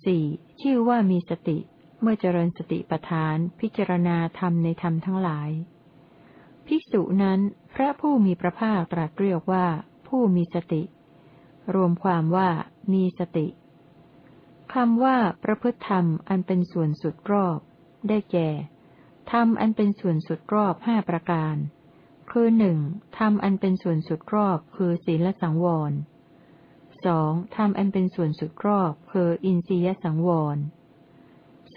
สี่ชื่อว่ามีสติ เมื่อเจริญสติปัฏฐานพิจารณาธรรมในธรรมทั้งหลาย ภิกษุนั้น พระผู้มีพระภาคตรัสเรียกว่า ผู้มีสติ รวมความว่า มีสติคำว่า ประพฤติธรรมอันเป็นส่วนสุดรอบ ได้แก่ธรรมอันเป็นส่วนสุดรอบห้าประการ คือหนึ่งธรรมอันเป็นส่วนสุดรอบ คือศีลสังวรสองธรรมอันเป็นส่วนสุดรอบ คืออินทรียสังวร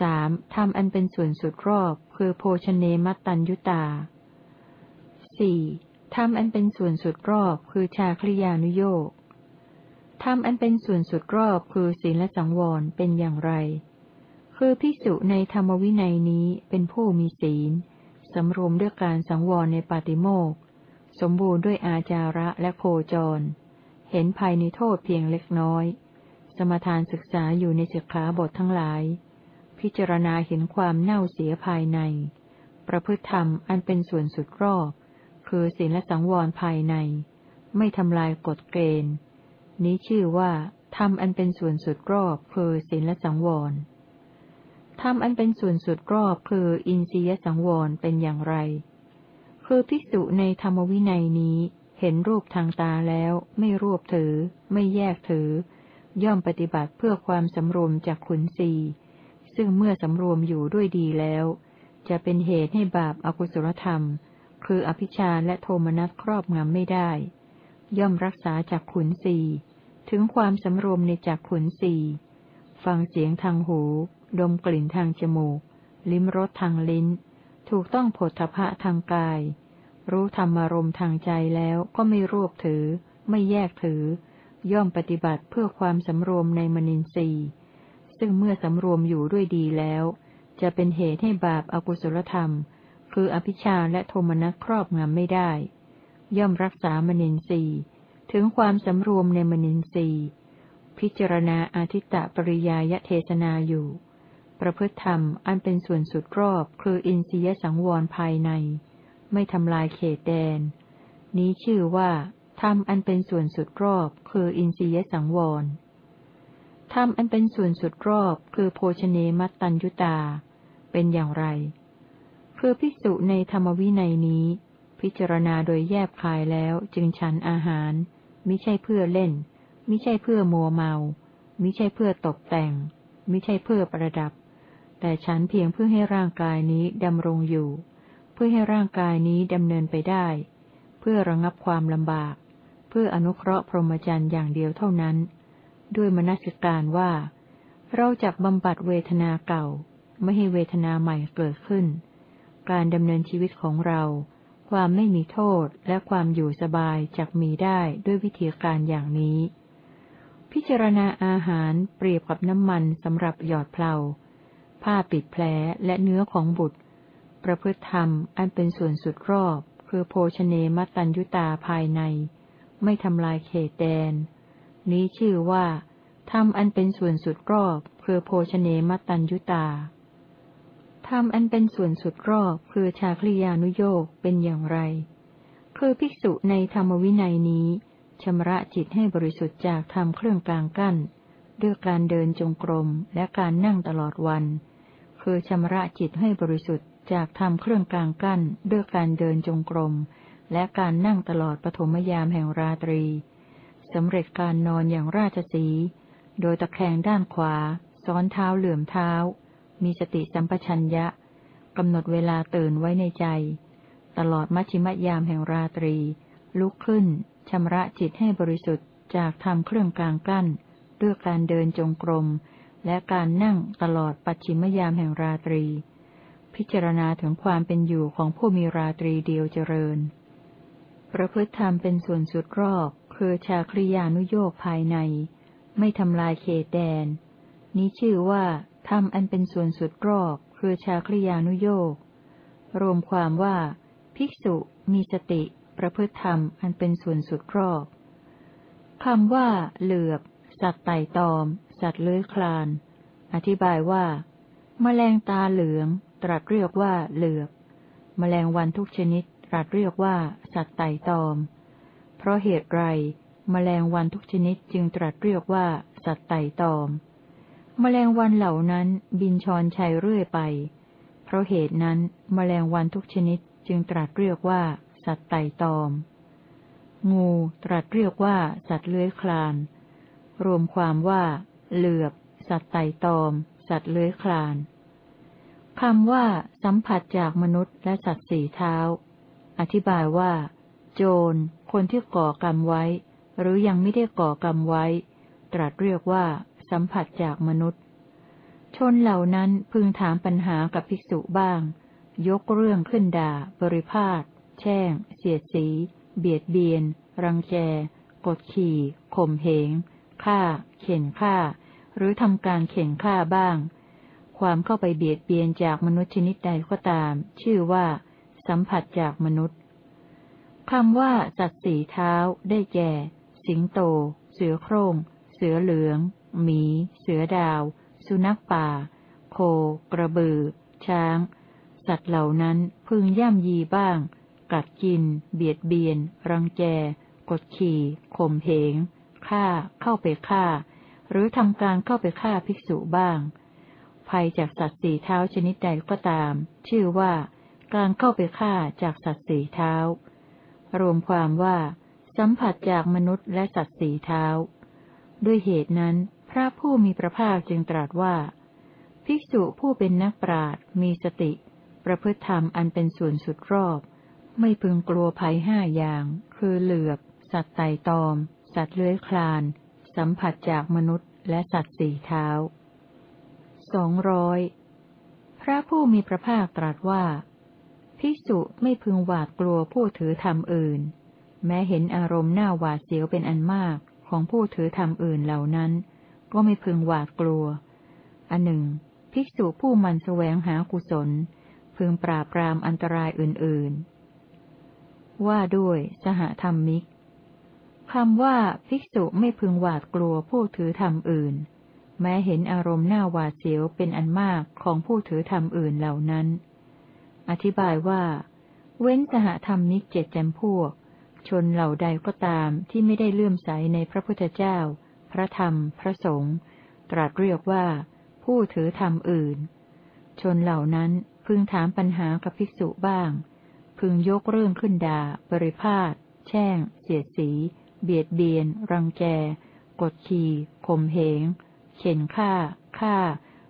สามทำอันเป็นส่วนสุดรอบ คือโภชเนมัตตัญยุตา สี่ทำอันเป็นส่วนสุดรอบคือชาคริยานุโยกทำอันเป็นส่วนสุดรอบคือศีลและสังวรเป็นอย่างไร คือพิสุในธรรมวินัยนี้เป็นผู้มีศีลสำรวมด้วยการสังวรในปาติโมกสมบูรณ์ด้วยอาจาระและโคจร เห็นภายในโทษเพียงเล็กน้อย สมทานศึกษาอยู่ในสิกขาบททั้งหลาย พิจารณาเห็นความเน่าเสียภายใน ประพฤติธรรมอันเป็นส่วนสุดรอบ คือศีลและสังวรภายใน ไม่ทำลายกฎเกณฑ์ นี้ชื่อว่าธรรมอันเป็นส่วนสุดรอบคือศีลและสังวรธรรมอันเป็นส่วนสุดรอบคืออินทรียสังวรเป็นอย่างไร คือภิกษุในธรรมวินัยนี้เห็นรูปทางตาแล้ว ไม่รวบถือ ไม่แยกถือ ย่อมปฏิบัติเพื่อความสำรวมจากขุนศีซึ่งเมื่อสำรวมอยู่ด้วยดีแล้ว จะเป็นเหตุให้บาปอากุศลธรรม คืออภิชาและโทมนัสครอบงำไม่ได้ ย่อมรักษาจากขุนสีถึงความสำรวมในจากขุนสีฟังเสียงทางหู ดมกลิ่นทางจมูก ลิ้มรสทางลิ้น ถูกต้องผลทพะทางกาย รู้ธรรมารมทางใจแล้วก็ไม่รวบถือ ไม่แยกถือ ย่อมปฏิบัติเพื่อความสำรวมในมนินทรีย์ซึ่งเมื่อสำรวมอยู่ด้วยดีแล้ว จะเป็นเหตุให้บาปอากุศลธรรม คืออภิชาและโทมนัสครอบงำไม่ได้ ย่อมรักษามนินทรีย์ถึงความสำรวมในมนินทรีย์ พิจารณาอาทิตตปริยายเทศนาอยู่ ประพฤติธรรมอันเป็นส่วนสุดรอบ คืออินทรียสังวรภายใน ไม่ทำลายเขตแดน นี้ชื่อว่าธรรมอันเป็นส่วนสุดรอบ คืออินทรียสังวรธรรมอันเป็นส่วนสุดรอบ คือโภชเนมัตตัญยุตา เป็นอย่างไร คือภิกษุในธรรมวินัยนี้ พิจารณาโดยแยบคายแล้วจึงฉันอาหารมิใช่เพื่อเล่นมิใช่เพื่อมัวเมามิใช่เพื่อตกแต่งมิใช่เพื่อประดับ แต่ฉันเพียงเพื่อให้ร่างกายนี้ดำรงอยู่ เพื่อให้ร่างกายนี้ดำเนินไปได้ เพื่อระงับความลำบาก เพื่ออนุเคราะห์พรหมจรรย์อย่างเดียวเท่านั้น ด้วยมนสิการว่า เราจะบำบัดเวทนาเก่า ไม่ให้เวทนาใหม่เกิดขึ้น การดำเนินชีวิตของเรา ความไม่มีโทษและความอยู่สบายจักมีได้ด้วยวิธีการอย่างนี้ พิจารณาอาหารเปรียบกับน้ำมันสำหรับหยอดเพลาผ้าปิดแผลและเนื้อของบุตร ประพฤติธรรมอันเป็นส่วนสุดรอบ คือโภชเนมัตตัญยุตาภายใน ไม่ทำลายเขตแดน นี้ชื่อว่าธรรมอันเป็นส่วนสุดรอบ คือโภชเนมตัญยุตา ธรรมอันเป็นส่วนสุดรอบคือชาคลิยานุโยกเป็นอย่างไร คือภิกษุในธรรมวินัยนี้ชำระจิตให้บริสุทธิ์จากธรรมเครื่องกลางกั้น ด้วยการเดินจงกรมและการนั่งตลอดวัน คือชำระจิตให้บริสุทธิ์จากธรรมเครื่องกลางกั้น ด้วยการเดินจงกรมและการนั่งตลอดปฐมยามแห่งราตรีสำเร็จการนอนอย่างราชสี โดยตะแคงด้านขวา ซ้อนเท้าเหลื่อมเท้า มีสติสัมปชัญญะกำหนดเวลาตื่นไว้ในใจ ตลอดมัชิมยามแห่งราตรี ลุกขึ้นชำระจิตให้บริสุทธิ์จากทำเครื่องกลางกั้นด้วยการเดินจงกรม และการนั่งตลอดปัจฉิมยามแห่งราตรี พิจารณาถึงความเป็นอยู่ของผู้มีราตรีเดียวเจริญ ประพฤติธรรมเป็นส่วนสุดรอบคือชาคริยานุโยกภายใน ไม่ทำลายเขตแดน นี้ชื่อว่า ธรรมอันเป็นส่วนสุดรอบคือชาคริยานุโยกรวมความว่า ภิกษุมีสติ ประพฤติธรรมอันเป็นส่วนสุดรอบคำว่า เหลือบ สัตว์ไต่ตอม สัตว์เลื้อยคลาน อธิบายว่าแมลงตาเหลือง ตรัสเรียกว่าเหลือบแมลงวันทุกชนิด ตรัสเรียกว่า สัตว์ไต่ตอม เพราะเหตุไรมแมลงวันทุกชนิดจึงตรัสเรียกว่า สัตว์ไต่ตอม มแมลงวันเหล่านั้นบินชอนชัยเรื่อยไป เพราะเหตุนั้นมแมลงวันทุกชนิดจึงตรัสเรียกว่า สัตว์ไต่ตอม งูตรัสเรียกว่า สัตว์เลื้อยคลาน รวมความว่า เหลือบ สัตว์ไต่ตอม สัตว์เลื้อยคลานคำว่า สัมผัสจากมนุษย์และสัตว์สี่เท้า อธิบายว่า โจร คนที่ก่อกรรมไว้ หรือยังไม่ได้ก่อกรรมไว้ ตรัสเรียกว่า สัมผัสจากมนุษย์ ชนเหล่านั้นพึงถามปัญหากับภิกษุบ้าง ยกเรื่องขึ้นด่า บริพาทแช่ง เสียดสี เบียดเบียน รังแก กดขี่ข่มเหง ฆ่า เข็นฆ่า หรือทำการเข็นฆ่าบ้าง ความเข้าไปเบียดเบียนจากมนุษย์ชนิดใดก็ตาม ชื่อว่า สัมผัสจากมนุษย์คำว่าสัตว์สี่เท้า ได้แก่ สิงโต เสือโครง่ง เสือเหลือง หมี เสือดาว สุนัขป่า โค กระบือ ช้าง สัตว์เหล่านั้นพึงย่ำยีบ้าง กัดกิน เบียดเบียน รังแก กดขี่ข่มเหง ฆ่า เข้าไปฆ่า หรือทำการเข้าไปฆ่าภิกษุบ้าง ภัยจากสัตว์สี่เท้าชนิดใดก็ตาม ชื่อว่า การเข้าไปฆ่าจากสัตว์สี่เท้า รวมความว่า สัมผัสจากมนุษย์และสัตว์สี่เท้าด้วยเหตุนั้น พระผู้มีพระภาคจึงตรัสว่า ภิกษุผู้เป็นนักปราชญ์มีสติ ประพฤติธรรมอันเป็นส่วนสุดรอบ ไม่พึงกลัวภัยห้าอย่าง คือเหลือบ สัตว์ไต่ตอม สัตว์เลื้อยคลาน สัมผัสจากมนุษย์ และสัตว์สี่เท้าสองร้อยพระผู้มีพระภาคตรัสว่า ภิกษุไม่พึงหวาดกลัวผู้ถือธรรมอื่น แม้เห็นอารมณ์หน้าหวาดเสียวเป็นอันมากของผู้ถือธรรมอื่นเหล่านั้น ก็ไม่พึงหวาดกลัว อันหนึ่ง ภิกษุผู้มันแสวงหากุศล พึงปราบปรามอันตรายอื่น ๆ ว่าด้วยสหธรรมมิกคำว่าภิกษุไม่พึงหวาดกลัวผู้ถือธรรมอื่น แม้เห็นอารมณ์หน้าหวาดเสียวเป็นอันมากของผู้ถือธรรมอื่นเหล่านั้น อธิบายว่า เว้นสหธรรมนิกเจ็ดจำพวก ชนเหล่าใดก็ตามที่ไม่ได้เลื่อมใสในพระพุทธเจ้า พระธรรม พระสงฆ์ตรัสเรียกว่า ผู้ถือธรรมอื่น ชนเหล่านั้นพึงถามปัญหากับภิกษุบ้าง พึงยกเรื่องขึ้นด่า บริพาทแช่ง เสียดสี เบียดเบียน รังแก กดขี่ข่มเหง เข็นฆ่า ฆ่า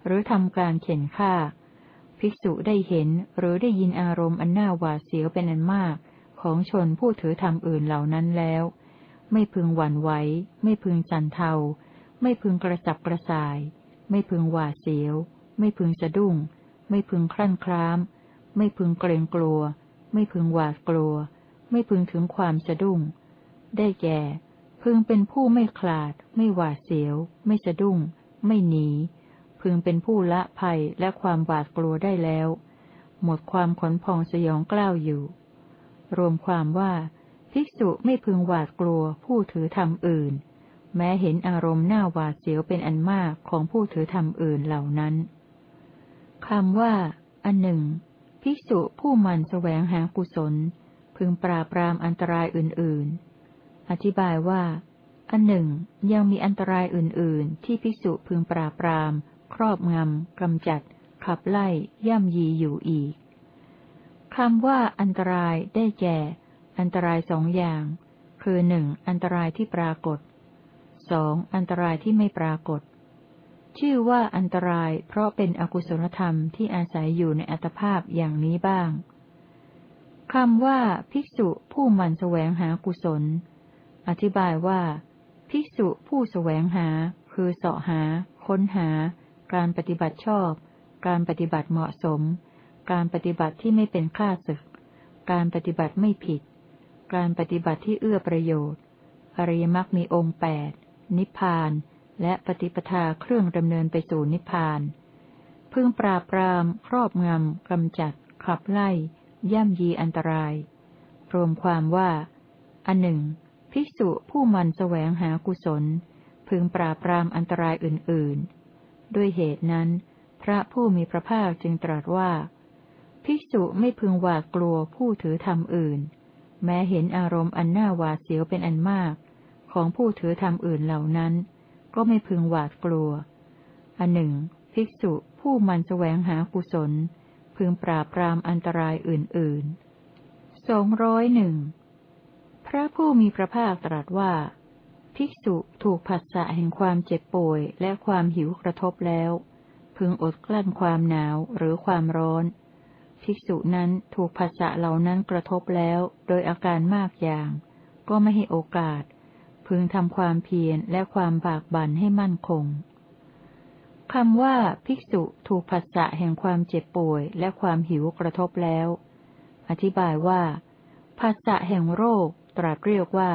หรือทำการเข็นฆ่า ภิกษุได้เห็นหรือได้ยินอารมณ์อันน่าหวาดเสียวเป็นอันมาก ของชนผู้ถือธรรมอื่นเหล่านั้นแล้ว ไม่พึงหวั่นไหว ไม่พึงจันเทา ไม่พึงกระสับกระส่าย ไม่พึงหวาดเสียว ไม่พึงสะดุ้ง ไม่พึงคลั่นคล้าม ไม่พึงเกรงกลัว ไม่พึงหวาดกลัว ไม่พึงถึงความสะดุ้ง ได้แก่ พึงเป็นผู้ไม่คลาด ไม่หวาดเสียว ไม่สะดุ้ง ไม่หนี พึงเป็นผู้ละภัยและความหวาดกลัวได้แล้ว หมดความขนพองสยองกล้าวอยู่ รวมความว่า ภิกษุไม่พึงหวาดกลัวผู้ถือธรรมอื่น แม้เห็นอารมณ์หน้าหวาดเสียวเป็นอันมากของผู้ถือธรรมอื่นเหล่านั้นคำว่า อันหนึ่ง ภิกษุผู้มันแสวงหากุศล พึงปราบปรามอันตรายอื่น ๆ อธิบายว่า อันหนึ่ง ยังมีอันตรายอื่น ๆ ที่ภิกษุพึงปราบปราม ครอบงำกำจัด ขับไล่ ย่ำยีอยู่อีกคำว่าอันตรายได้แก่ อันตรายสองอย่าง คือหนึ่งอันตรายที่ปรากฏสองอันตรายที่ไม่ปรากฏ ชื่อว่าอันตรายเพราะเป็นอกุศลธรรมที่อาศัยอยู่ในอัตภาพอย่างนี้บ้างคำว่า ภิกษุผู้มันแสวงหากุศล อธิบายว่า ภิกษุผู้แสวงหา คือเสาะหา ค้นหา การปฏิบัติชอบ การปฏิบัติเหมาะสม การปฏิบัติที่ไม่เป็นข้าศึก การปฏิบัติไม่ผิด การปฏิบัติที่เอื้อประโยชน์ อริยมรรคมีองค์แปด นิพพาน และปฏิปทาเครื่องดำเนินไปสู่นิพพาน พึงปราบปราม ครอบงำกำจัด ขับไล่ ย่ำยีอันตราย รวมความว่า อันหนึ่ง ภิกษุผู้มันแสวงหากุศล พึงปราบปรามอันตรายอื่น ๆ ด้วยเหตุนั้น พระผู้มีพระภาคจึงตรัสว่า ภิกษุไม่พึงหวาดกลัวผู้ถือธรรมอื่น แม้เห็นอารมณ์อันน่าหวาดเสียวเป็นอันมาก ของผู้ถือธรรมอื่นเหล่านั้น ก็ไม่พึงหวาดกลัว อันหนึ่ง ภิกษุผู้มันแสวงหากุศล พึงปราบปรามอันตรายอื่นๆสองร้อยหนึ่งพระผู้มีพระภาคตรัสว่า ภิกษุถูกผัสสะแห่งความเจ็บป่วยและความหิวกระทบแล้ว พึงอดกลั้นความหนาวหรือความร้อน ภิกษุนั้นถูกภาษะเหล่านั้นกระทบแล้ว โดยอาการมากอย่าง ก็ไม่ให้โอกาส พึงทำความเพียรและความบากบั่นให้มั่นคงคำว่า ภิกษุถูกภาษะแห่งความเจ็บป่วยและความหิวกระทบแล้ว อธิบายว่าภาษะแห่งโรค ตรัสเรียกว่า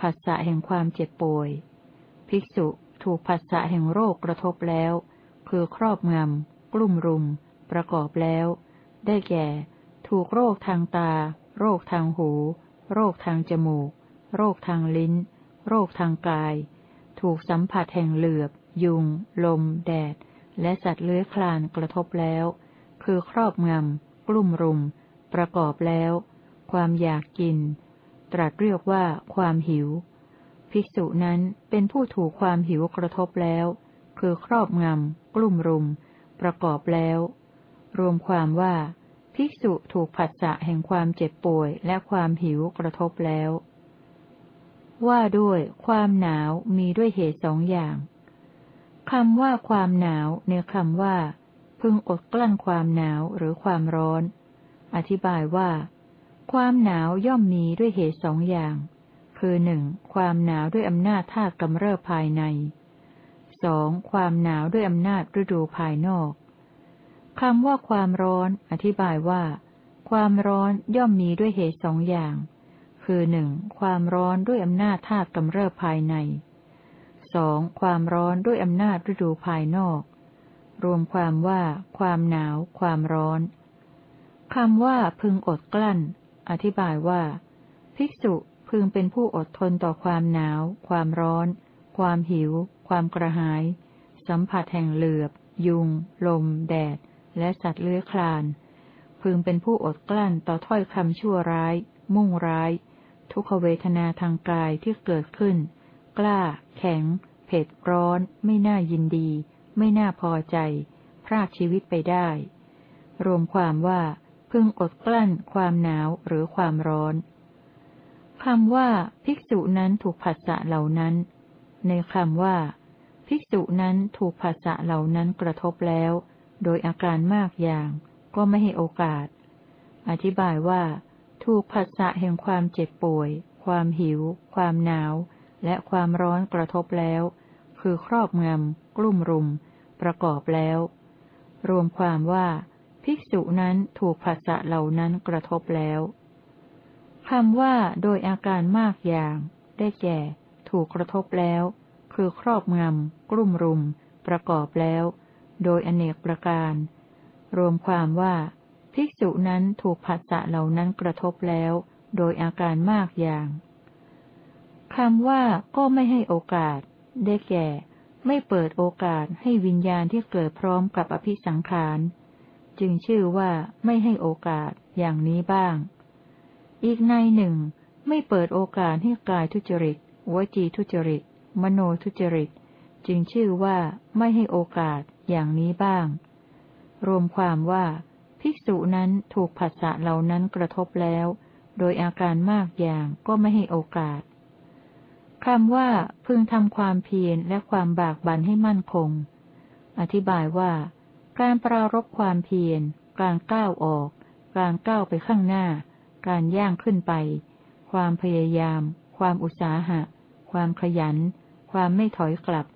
ภาษะแห่งความเจ็บป่วย ภิกษุถูกภาษะแห่งโรคกระทบแล้ว คือครอบงำกลุ่มรุม ประกอบแล้ว ได้แก่ ถูกโรคทางตา โรคทางหู โรคทางจมูก โรคทางลิ้น โรคทางกาย ถูกสัมผัสแห่งเหลือบ ยุง ลม แดด และสัตว์เลื้อยคลานกระทบแล้ว คือครอบงำ กลุ่มรุม ประกอบแล้ว ความอยากกิน ตรัสเรียกว่าความหิว ภิกษุนั้นเป็นผู้ถูกความหิวกระทบแล้ว คือครอบงำ กลุ่มรุม ประกอบแล้ว รวมความว่า ภิกษุถูกผัสสะแห่งความเจ็บป่วยและความหิวกระทบแล้ว ว่าด้วยความหนาวมีด้วยเหตุสองอย่างคำว่าความหนาวในคำว่า พึงอดกลั้นความหนาวหรือความร้อน อธิบายว่า ความหนาวย่อมมีด้วยเหตุสองอย่าง คือหนึ่งความหนาวด้วยอำนาจธาตุกำเริบภายในสองความหนาวด้วยอำนาจฤดูภายนอก คำว่าความร้อน อธิบายว่า ความร้อนย่อมมีด้วยเหตุสองอย่าง คือหนึ่งความร้อนด้วยอำนาจธาตุกำเริบภายในสองความร้อนด้วยอำนาจฤดูภายนอก รวมความว่า ความหนาว ความร้อนคำว่าพึงอดกลั้น อธิบายว่า ภิกษุพึงเป็นผู้อดทนต่อความหนาว ความร้อน ความหิว ความกระหาย สัมผัสแห่งเหลือบ ยุง ลม แดด และสัตว์เลื้อยคลาน พึงเป็นผู้อดกลั้นต่อถ้อยคำชั่วร้าย มุ่งร้าย ทุกขเวทนาทางกายที่เกิดขึ้น กล้า แข็ง เผ็ดร้อน ไม่น่ายินดี ไม่น่าพอใจ พรากชีวิตไปได้ รวมความว่า พึงอดกลั้นความหนาวหรือความร้อนคำว่า ภิกษุนั้นถูกผัสสะเหล่านั้น ในคำว่า ภิกษุนั้นถูกผัสสะเหล่านั้นกระทบแล้ว โดยอาการมากอย่างก็ไม่ให้โอกาส อธิบายว่า ถูกผัสสะแห่งความเจ็บป่วย ความหิว ความหนาว และความร้อนกระทบแล้ว คือครอบงำ กลุ่มรุม ประกอบแล้ว รวมความว่า ภิกษุนั้นถูกผัสสะเหล่านั้นกระทบแล้วคำว่าโดยอาการมากอย่าง ได้แก่ ถูกกระทบแล้ว คือครอบงำ กลุ่มรุม ประกอบแล้ว โดยอเนกประการ รวมความว่า ภิกษุนั้นถูกผัสสะเหล่านั้นกระทบแล้ว โดยอาการมากอย่างคำว่าก็ไม่ให้โอกาส ได้แก่ ไม่เปิดโอกาสให้วิญญาณที่เกิดพร้อมกับอภิสังขาร จึงชื่อว่าไม่ให้โอกาสอย่างนี้บ้าง อีกในหนึ่ง ไม่เปิดโอกาสให้กายทุจริตวจีทุจริต มโนทุจริต จึงชื่อว่าไม่ให้โอกาส อย่างนี้บ้าง รวมความว่าภิกษุนั้นถูกผัสสะเหล่านั้นกระทบแล้ว โดยอาการมากอย่างก็ไม่ให้โอกาสคำว่าพึงทำความเพียรและความบากบั่นให้มั่นคง อธิบายว่า การปรารบความเพียร การก้าวออก การก้าวไปข้างหน้า การย่างขึ้นไป ความพยายาม ความอุตสาหะ ความขยัน ความไม่ถอยกลับ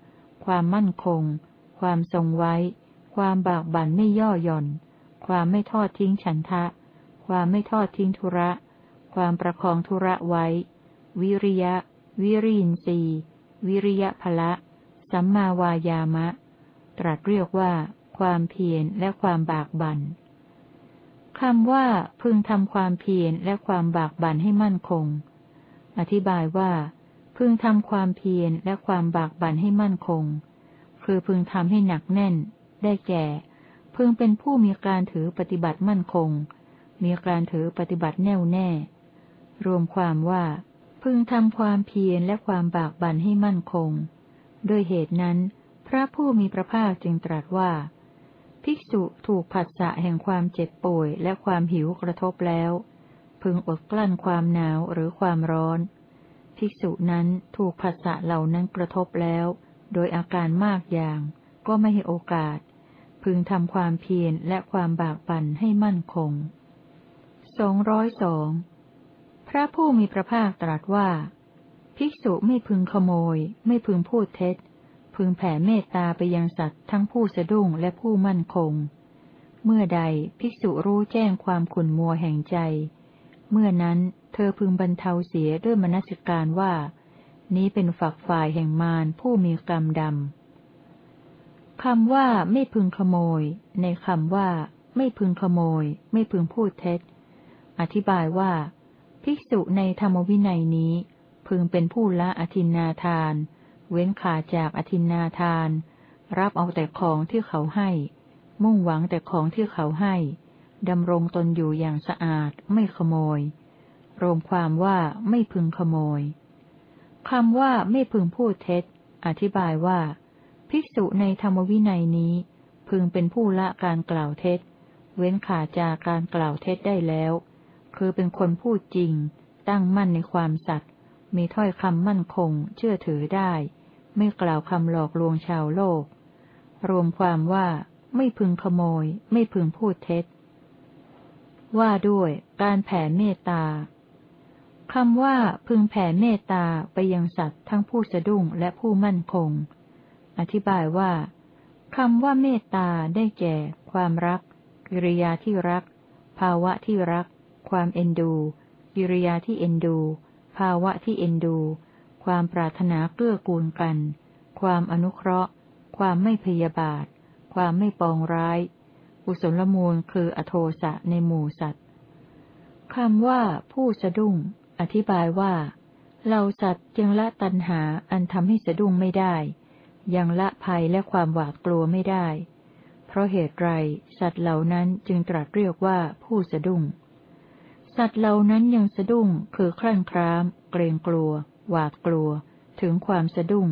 ความมั่นคง ความทรงไว้ ความบากบั่นไม่ย่อหย่อน ความไม่ทอดทิ้งฉันทะ ความไม่ทอดทิ้งธุระ ความประคองธุระไว้ วิริยะ วิริยินทรีวิริยะภละ สัมมาวายามะ ตรัสเรียกว่า ความเพียรและความบากบัน่นคำว่าพึงทำความเพียรและความบากบั่นให้มั่นคง อธิบายว่า พึงทำความเพียรและความบากบั่นให้มั่นคง คือพึงทำให้หนักแน่น ได้แก่ พึงเป็นผู้มีการถือปฏิบัติมั่นคง มีการถือปฏิบัติแน่วแน่ รวมความว่า พึงทำความเพียรและความบากบั่นให้มั่นคง ด้วยเหตุนั้น พระผู้มีพระภาคจึงตรัสว่า ภิกษุถูกผัสสะแห่งความเจ็บป่วยและความหิวกระทบแล้ว พึงอดกลั้นความหนาวหรือความร้อน ภิกษุนั้นถูกผัสสะเหล่านั้นกระทบแล้ว โดยอาการมากอย่าง ก็ไม่ให้โอกาส พึงทำความเพียรและความบากบั่นให้มั่นคงสองร้อยสองพระผู้มีพระภาคตรัสว่า ภิกษุไม่พึงขโมย ไม่พึงพูดเท็จ พึงแผ่เมตตาไปยังสัตว์ทั้งผู้สะดุ้งและผู้มั่นคง เมื่อใดภิกษุรู้แจ้งความขุนมัวแห่งใจ เมื่อนั้นเธอพึงบรรเทาเสียด้วยมนสิการว่า นี้เป็นฝักฝ่ายแห่งมารผู้มีกรรมดำ คำว่าไม่พึงขโมย ในคำว่า ไม่พึงขโมย ไม่พึงพูดเท็จ อธิบายว่า ภิกษุในธรรมวินัยนี้ พึงเป็นผู้ละอธินนาทาน เว้นขาจากอธินนาทาน รับเอาแต่ของที่เขาให้ มุ่งหวังแต่ของที่เขาให้ดำรงตนอยู่อย่างสะอาดไม่ขโมย รวมความว่าไม่พึงขโมย คำว่าไม่พึงพูดเท็จ อธิบายว่า ภิกษุในธรรมวินัยนี้ พึงเป็นผู้ละการกล่าวเท็จ เว้นขาจากการกล่าวเท็จได้แล้ว คือเป็นคนพูดจริง ตั้งมั่นในความสัตย์มีถ้อยคำมั่นคง เชื่อถือได้ ไม่กล่าวคำหลอกลวงชาวโลก รวมความว่าไม่พึงขโมย ไม่พึงพูดเท็จ ว่าด้วยการแผ่เมตตา คำว่าพึงแผ่เมตตาไปยังสัตว์ทั้งผู้สะดุ้งและผู้มั่นคง อธิบายว่าคำว่าเมตตาได้แก่ ความรัก กิริยาที่รัก ภาวะที่รัก ความเอ็นดู กิริยาที่เอ็นดู ภาวะที่เอ็นดู ความปรารถนาเกื้อกูลกัน ความอนุเคราะห์ ความไม่พยาบาท ความไม่ปองร้าย กุศลมูลคืออโทสะในหมู่สัตว์คำว่าผู้สะดุ้ง อธิบายว่าเราสัตว์จึงละตัณหาอันทำให้สะดุ้งไม่ได้ ยังละภัยและความหวาดกลัวไม่ได้ เพราะเหตุไรสัตว์เหล่านั้นจึงตรัสเรียกว่าผู้สะดุ้ง สัตว์เหล่านั้นยังสะดุ้งคือคลั่นคราม เกรงกลัว หวาดกลัว ถึงความสะดุ้ง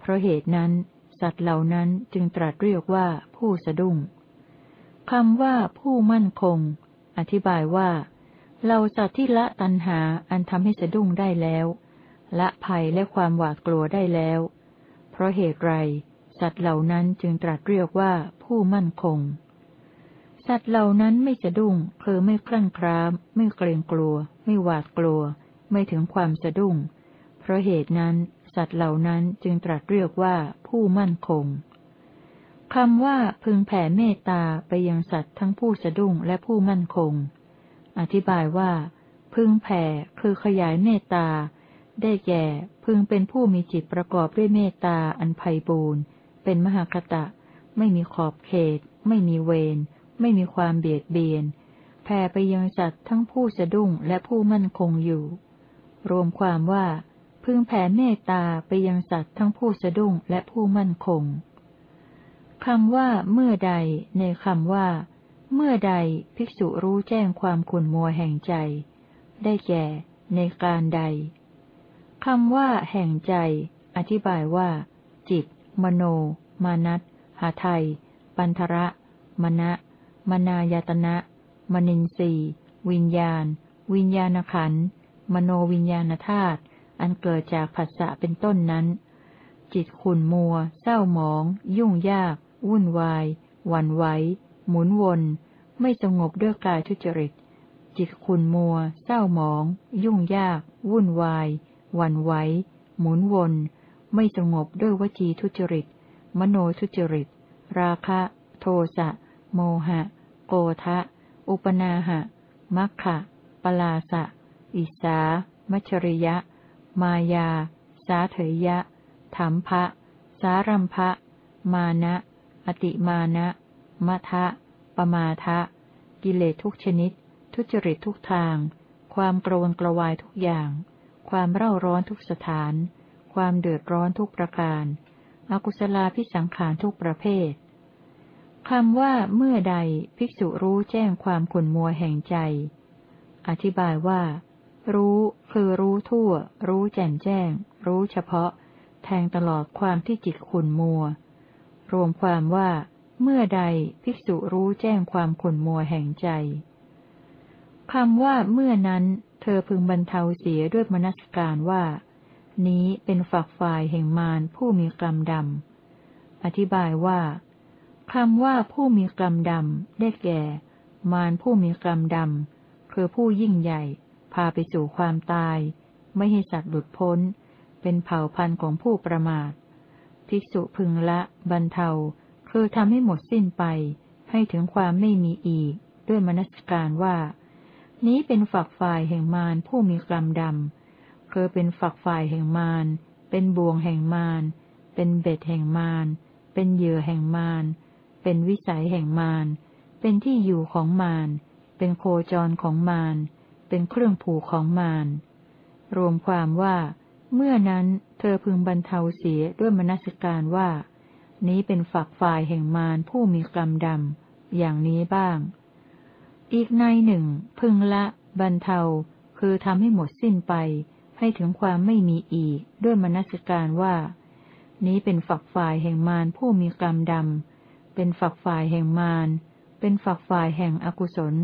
เพราะเหตุนั้น สัตว์เหล่านั้นจึงตรัสเรียกว่าผู้สะดุ้งคำว่าผู้มั่นคง อธิบายว่า เราสัตว์ที่ละตัณหาอันทำให้สะดุ้งได้แล้ว ละภัยและความหวาดกลัวได้แล้ว เพราะเหตุไร สัตว์เหล่านั้นจึงตรัสเรียกว่าผู้มั่นคง สัตว์เหล่านั้นไม่สะดุ้งคือไม่คลั่งคราม ไม่เกรงกลัว ไม่หวาดกลัว ไม่ถึงความสะดุ้ง เพราะเหตุนั้นสัตว์เหล่านั้นจึงตรัสเรียกว่าผู้มั่นคงคำว่าพึงแผ่เมตตาไปยังสัตว์ทั้งผู้สะดุ้งและผู้มั่นคง อธิบายว่า พึงแผ่คือขยายเมตตา ได้แก่ พึงเป็นผู้มีจิตประกอบด้วยเมตตาอันไพ่บูรณ์เป็นมหากตะ ไม่มีขอบเขต ไม่มีเวร ไม่มีความเบียดเบียน แผ่ไปยังสัตว์ทั้งผู้สะดุ้งและผู้มั่นคงอยู่ รวมความว่า พึงแผ่เมตตาไปยังสัตว์ทั้งผู้สะดุ้งและผู้มั่นคงคำว่าเมื่อใด ในคำว่า เมื่อใดภิกษุรู้แจ้งความขุ่นมัวแห่งใจ ได้แก่ ในการใดคำว่า แห่งใจ อธิบายว่า จิต มโน มานัตหาไทย ปันทระ มณะ มนายตนะ มนินทรีวิญญาณ วิญญาณขัน มโนวิญญาณธาตุ อันเกิดจากผัสสะเป็นต้นนั้น จิตขุนมัว เศร้าหมอง ยุ่งยาก วุ่นวายวันไหว หมุนวน ไม่สงบด้วยกายทุจริต จิตขุนมัว เศร้าหมอง ยุ่งยาก วุ่นวายวันไหวหมุนวน ไม่สงบด้วยวจีทุจริต มโนทุจริต ราคะ โทสะ โมหะ โกทะ อุปนาหะ มัคคะปลาสะ อิสา มัชริยะ มายา สาเถยะถามภะ สารัมภะ มานะ อติมานะ มะทะ ปมาทะ กิเลสทุกชนิด ทุจริตทุกทาง ความกรวนกระวายทุกอย่าง ความเร่าร้อนทุกสถาน ความเดือดร้อนทุกประการ อกุศลาพิสังขารทุกประเภทคำว่าเมื่อใดภิกษุรู้แจ้งความขุนมัวแห่งใจ อธิบายว่า รู้คือรู้ทั่ว รู้แจ่มแจ้ง รู้เฉพาะ แทงตลอดความที่จิตขุนมัว รวมความว่า เมื่อใดภิกษุรู้แจ้งความขุ่นมัวแห่งใจคำว่าเมื่อนั้นเธอพึงบรรเทาเสียด้วยมนสการว่า นี้เป็นฝักฝ่ายแห่งมารผู้มีกรรมดำ อธิบายว่าคำว่าผู้มีกรรมดำได้แก่ มารผู้มีกรรมดำคือผู้ยิ่งใหญ่ พาไปสู่ความตาย ไม่ให้สัตว์หลุดพ้น เป็นเผ่าพันธุ์ของผู้ประมาท ภิกษุพึงละ บรรเทา คือทำให้หมดสิ้นไป ให้ถึงความไม่มีอีก ด้วยมนสการว่า นี้เป็นฝักฝ่ายแห่งมารผู้มีกรรมดำคือเป็นฝักฝ่ายแห่งมารเป็นบ่วงแห่งมารเป็นเบ็ดแห่งมารเป็นเหยื่อแห่งมารเป็นวิสัยแห่งมารเป็นที่อยู่ของมารเป็นโคจรของมารเป็นเครื่องผูกของมารรวมความว่า เมื่อนั้นเธอพึงบรรเทาเสียด้วยมนสการว่า นี้เป็นฝักฝ่ายแห่งมารผู้มีกรรมดำ อย่างนี้บ้าง อีกในหนึ่ง พึงละ บรรเทา คือทำให้หมดสิ้นไป ให้ถึงความไม่มีอีก ด้วยมนสการว่า นี้เป็นฝักฝ่ายแห่งมารผู้มีกรรมดำ เป็นฝักฝ่ายแห่งมารเป็นฝักฝ่ายแห่งอกุศล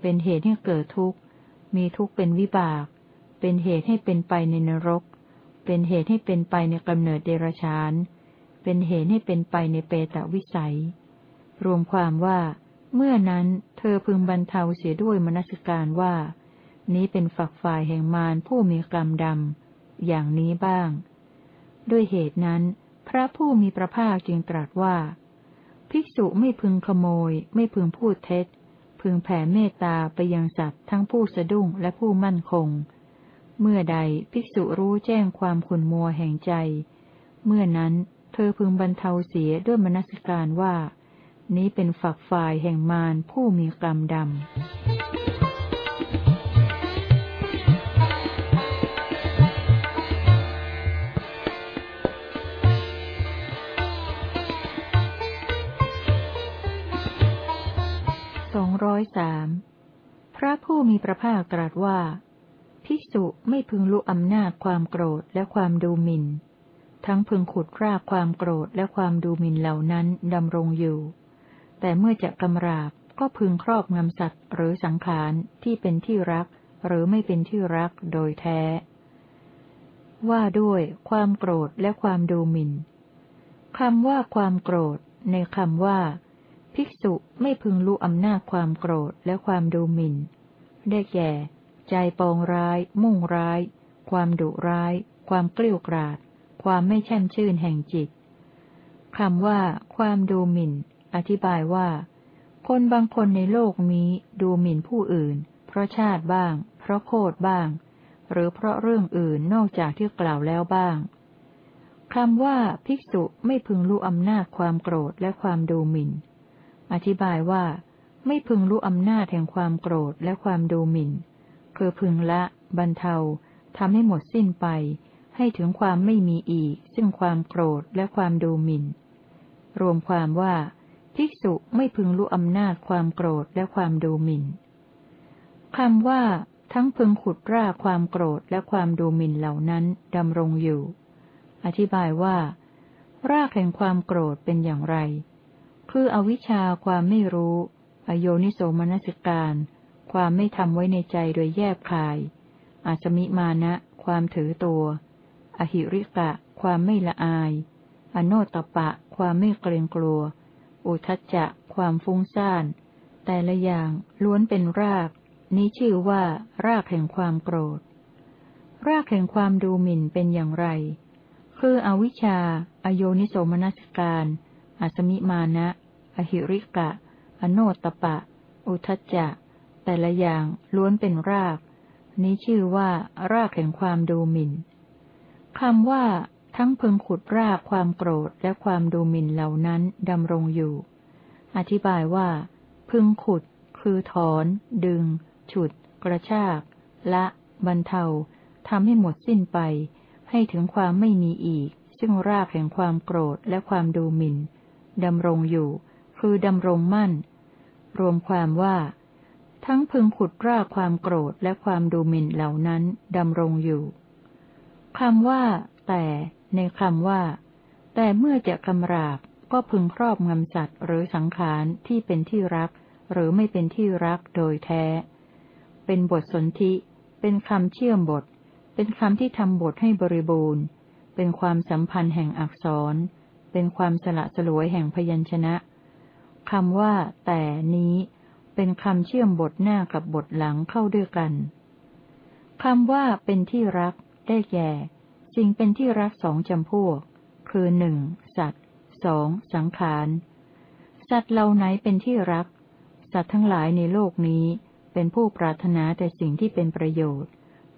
เป็นเหตุให้เกิดทุกข์ มีทุกข์เป็นวิบาก เป็นเหตุให้เป็นไปในนรก เป็นเหตุให้เป็นไปในกำเนิดเดรัจฉาน เป็นเหตุให้เป็นไปในเปตวิสัย รวมความว่า เมื่อนั้นเธอพึงบรรเทาเสียด้วยมนสการว่า นี้เป็นฝักฝ่ายแห่งมารผู้มีกรรมดำ อย่างนี้บ้าง ด้วยเหตุนั้น พระผู้มีพระภาคจึงตรัสว่า ภิกษุไม่พึงขโมย ไม่พึงพูดเท็จ พึงแผ่เมตตาไปยังสัตว์ทั้งผู้สะดุ้งและผู้มั่นคงเมื่อใดภิกษุรู้แจ้งความขุนมัวแห่งใจ เมื่อนั้น ธอพึงบรรเทาเสียด้วยมนสการว่า นี้เป็นฝักฝ่ายแห่งมารผู้มีกรรมดำสองร้อยสามพระผู้มีพระภาคตรัสว่า ภิกษุไม่พึงรู้อำนาจความโกรธและความดูหมิ่น ทั้งพึงขุดรากความโกรธและความดูหมิ่นเหล่านั้นดำรงอยู่ แต่เมื่อจะกำราบก็พึงครอบงำสัตว์หรือสังขารที่เป็นที่รัก หรือไม่เป็นที่รักโดยแท้ ว่าด้วยความโกรธและความดูหมิ่นคำว่าความโกรธ ในคำว่า ภิกษุไม่พึงรู้อำนาจความโกรธและความดูหมิ่น ได้แก่ ใจปองร้าย มุ่งร้าย ความดุร้าย ความเกลี้ยกราด ความไม่แช่มชื่นแห่งจิตคำว่า ความดูหมิ่น อธิบายว่า คนบางคนในโลกนี้ดูหมิ่นผู้อื่น เพราะชาติบ้าง เพราะโคดบ้าง หรือเพราะเรื่องอื่นนอกจากที่กล่าวแล้วบ้างคำว่า ภิกษุไม่พึงรู้อำนาจความโกรธและความดูหมิ่น อธิบายว่า ไม่พึงรู้อำนาจแห่งความโกรธและความดูหมิ่น คือพึงละ บรรเทาทำให้หมดสิ้นไป ให้ถึงความไม่มีอีก ซึ่งความโกรธและความดูหมิ่น รวมความว่า ภิกษุไม่พึงรู้อำนาจความโกรธและความดูหมิ่นคำว่า ทั้งพึงขุดรากความโกรธและความดูหมิ่นเหล่านั้นดำรงอยู่ อธิบายว่า รากแห่งความโกรธเป็นอย่างไร คืออวิชชาความไม่รู้ อโยนิโสมนสิการ ความไม่ทำไว้ในใจโดยแยบคาย อาจมิมานะ ความถือตัว อหิริกะ ความไม่ละอาย อโนตปะ ความไม่เกรงกลัว อุทจจะ ความฟุ้งซ่าน แต่ละอย่างล้วนเป็นราก นี้ชื่อว่า รากแห่งความโกรธ รากแห่งความดูหมิ่นเป็นอย่างไร คืออวิชชา อโยนิโสมนัสการ อสมิมานะ อหิริกะ อโนตปะ อุทจจะ แต่ละอย่างล้วนเป็นราก นี้ชื่อว่า รากแห่งความดูหมิ่น คำว่า ทั้งพึงขุดรากความโกรธและความดูหมิ่นเหล่านั้นดำรงอยู่ อธิบายว่า พึงขุด คือถอน ดึง ฉุด กระชาก ละ บรรเทาทำให้หมดสิ้นไป ให้ถึงความไม่มีอีก ซึ่งรากแห่งความโกรธและความดูหมิ่นดำรงอยู่ คือดำรงมั่น รวมความว่า ทั้งพึงขุดรากความโกรธและความดูหมิ่นเหล่านั้นดำรงอยู่ คำว่า แต่ในคำว่า แต่เมื่อจะกำราบก็พึงครอบงำสัตว์หรือสังขารที่เป็นที่รัก หรือไม่เป็นที่รักโดยแท้ เป็นบทสนธิ เป็นคำเชื่อมบท เป็นคำที่ทำบทให้บริบูรณ์ เป็นความสัมพันธ์แห่งอักษร เป็นความสละสลวยแห่งพยัญชนะคำว่า แต่นี้ เป็นคำเชื่อมบทหน้ากับบทหลังเข้าด้วยกันคำว่าเป็นที่รัก ได้แก่ สิ่งเป็นที่รักสองจำพวก คือหนึ่งสัตว์สองสังขารสัตว์เหล่าไหนเป็นที่รัก สัตว์ทั้งหลายในโลกนี้ เป็นผู้ปรารถนาแต่สิ่งที่เป็นประโยชน์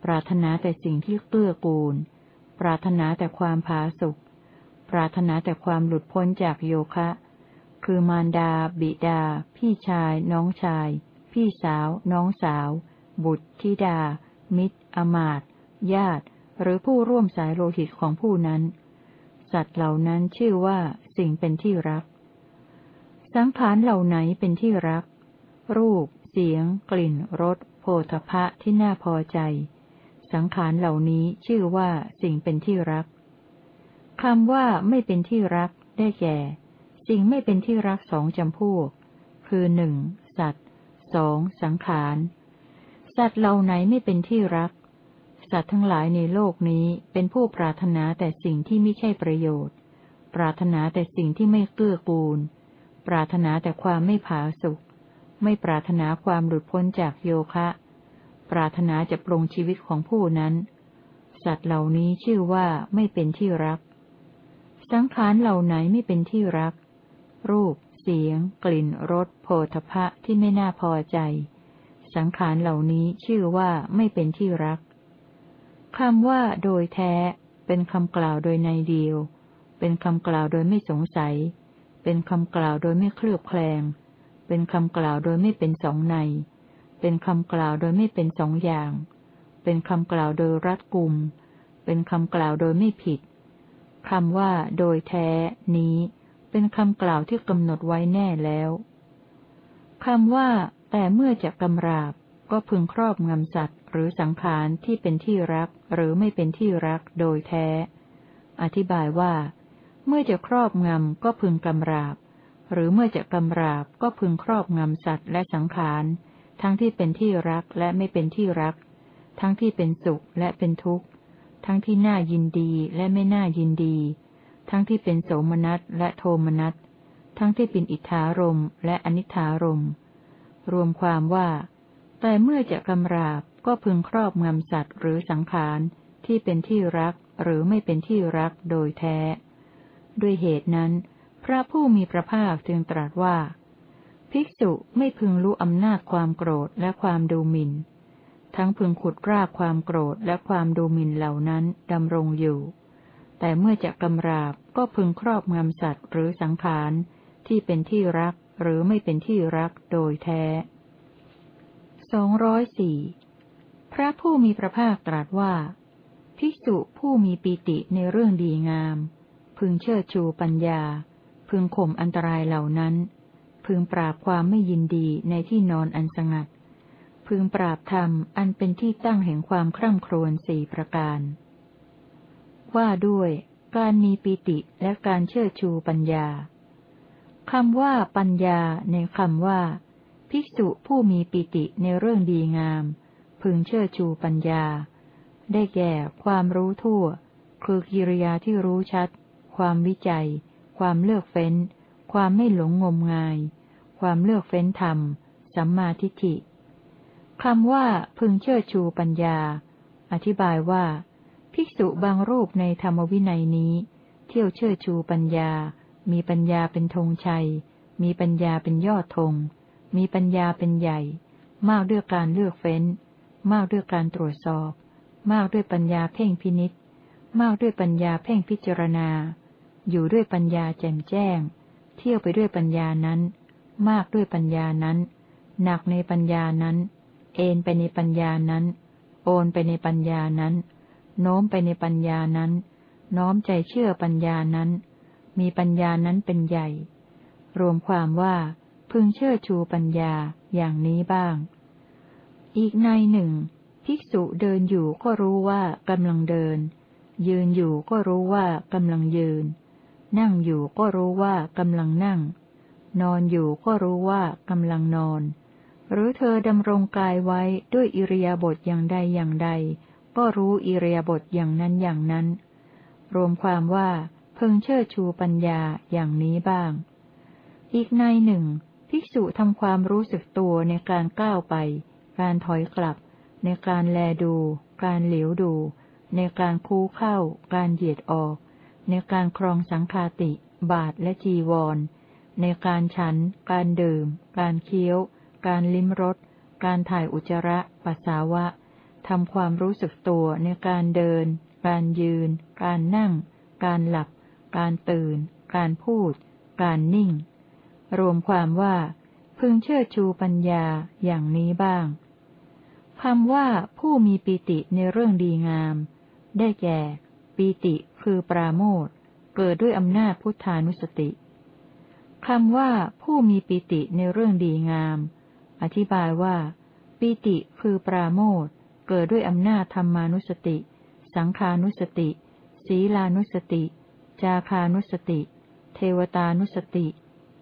ปรารถนาแต่สิ่งที่เกื้อกูล ปรารถนาแต่ความผาสุกปรารถนาแต่ความหลุดพ้นจากโยคะ คือมารดา บิดา พี่ชาย น้องชาย พี่สาว น้องสาว บุตรธิดา มิตร อมาตญาติ หรือผู้ร่วมสายโลหิตของผู้นั้น สัตว์เหล่านั้นชื่อว่าสิ่งเป็นที่รัก สังขารเหล่าไหนเป็นที่รัก รูป เสียง กลิ่น รส โผฏฐะที่น่าพอใจ สังขารเหล่านี้ชื่อว่าสิ่งเป็นที่รักคำว่าไม่เป็นที่รัก ได้แก่ สิ่งไม่เป็นที่รักสองจำพวก คือหนึ่งสัตว์สองสังขาร สัตว์เหล่าไหนไม่เป็นที่รัก สัตว์ทั้งหลายในโลกนี้เป็นผู้ปรารถนาแต่สิ่งที่ไม่ใช่ประโยชน์ ปรารถนาแต่สิ่งที่ไม่เกื้อกูล ปรารถนาแต่ความไม่ผาสุกไม่ปรารถนาความหลุดพ้นจากโยคะ ปรารถนาจะปรงชีวิตของผู้นั้น สัตว์เหล่านี้ชื่อว่าไม่เป็นที่รัก สังขารเหล่าไหนไม่เป็นที่รัก รูป เสียง กลิ่น รส โผฏฐะที่ไม่น่าพอใจ สังขารเหล่านี้ชื่อว่าไม่เป็นที่รัก คำว่าโดยแท้ เป็นคำกล่าวโดยในเดียว เป็นคำกล่าวโดยไม่สงสัย เป็นคำกล่าวโดยไม่เคลือบแคลง เป็นคำกล่าวโดยไม่เป็นสองใน เป็นคำกล่าวโดยไม่เป็นสองอย่าง เป็นคำกล่าวโดยรัดกุม เป็นคำกล่าวโดยไม่ผิดคำว่าโดยแท้ นี้ เป็นคำกล่าวที่กำหนดไว้แน่แล้วคำว่า แต่เมื่อจะกำราบก็พึงครอบงำสัตว์หรือสังขารที่เป็นที่รัก หรือไม่เป็นที่รักโดยแท้ อธิบายว่า เมื่อจะครอบงำก็พึงกำราบ หรือเมื่อจะกำราบก็พึงครอบงำสัตว์และสังขาร ทั้งที่เป็นที่รักและไม่เป็นที่รัก ทั้งที่เป็นสุขและเป็นทุกข์ ทั้งที่น่ายินดีและไม่น่ายินดี ทั้งที่เป็นโสมนัสและโทมนัส ทั้งที่เป็นอิทธารมและอนิธารมรวมความว่า แต่เมื่อจะกำราบ ก็พึงครอบงำสัตว์หรือสังขารที่เป็นที่รักหรือไม่เป็นที่รักโดยแท้ ด้วยเหตุนั้น พระผู้มีพระภาคจึงตรัสว่า ภิกษุไม่พึงรู้อำนาจความโกรธและความดูหมิน่น ทั้งพึงขุดรากความโกรธและความดูหมิ่นเหล่านั้นดำรงอยู่ แต่เมื่อจะกำราบก็พึงครอบงำสัตว์หรือสังขารที่เป็นที่รักหรือไม่เป็นที่รักโดยแท้สองร้อยสี่ พระผู้มีพระภาคตรัสว่า ภิกษุผู้มีปีติในเรื่องดีงาม พึงเชิดชูปัญญา พึงข่มอันตรายเหล่านั้น พึงปราบความไม่ยินดีในที่นอนอันสงัด พึงปราบธรรมอันเป็นที่ตั้งแห่งความคร่ำครวญสี่ประการ ว่าด้วยการมีปีติและการเชิดชูปัญญาคำว่าปัญญาในคำว่า ภิกษุผู้มีปิติในเรื่องดีงาม พึงเชื่อชูปัญญา ได้แก่ความรู้ทั่ว คือกิริยาที่รู้ชัด ความวิจัย ความเลือกเฟ้น ความไม่หลงงมงาย ความเลือกเฟ้นธรรม สัมมาทิฏฐิคำว่าพึงเชื่อชูปัญญา อธิบายว่า ภิกษุบางรูปในธรรมวินัยนี้ เที่ยวเชื่อชูปัญญา มีปัญญาเป็นธงชัย มีปัญญาเป็นยอดธง มีปัญญาเป็นใหญ่ มากด้วยการเลือกเฟ้น มากด้วยการตรวจสอบ มากด้วยปัญญาเพ่งพินิษมากด้วยปัญญาเพ่งพิจารณา อยู่ด้วยปัญญาแจ่มแจ้ง เที่ยวไปด้วยปัญญานั้น มากด้วยปัญญานั้น หนักในปัญญานั้น เอนไปในปัญญานั้น โอนไปในปัญญานั้น โน้มไปในปัญญานั้น น้อมใจเชื่อปัญญานั้น มีปัญญานั้นเป็นใหญ่ รวมความว่าพึงเชื่อชูปัญญาอย่างนี้บ้าง อีกในหนึ่ง ภิกษุเดินอยู่ก็รู้ว่ากำลังเดิน ยืนอยู่ก็รู้ว่ากำลังยืน นั่งอยู่ก็รู้ว่ากำลังนั่ง นอนอยู่ก็รู้ว่ากำลังนอน หรือเธอดำรงกายไว้ด้วยอิริยาบถอย่างใดอย่างใด ก็รู้อิริยาบถอย่างนั้นอย่างนั้น รวมความว่าเพึงเชิดชูปัญญาอย่างนี้บ้าง อีกในหนึ่ง ภิกษุทำความรู้สึกตัวในการก้าวไป การถอยกลับ ในการแลดู การเหลียวดู ในการคูเข้า การเหยียดออก ในการครองสังคาติ บาทและจีวร ในการฉัน การดื่ม การเคี้ยว การลิ้มรส การถ่ายอุจจาระ ปัสสาวะ ทำความรู้สึกตัวในการเดิน การยืน การนั่ง การหลับ การตื่น การพูด การนิ่ง รวมความว่าพึงเชิดชูปัญญาอย่างนี้บ้าง คำว่าผู้มีปีติในเรื่องดีงาม ได้แก่ปีติคือปราโมทเกิดด้วยอำนาจพุทธานุสติคำว่าผู้มีปีติในเรื่องดีงาม อธิบายว่าปีติคือปราโมทเกิดด้วยอำนาจธรรมานุสติ สังขานุสติ ศีลานุสติ จาคานุสติ เทวตานุสติ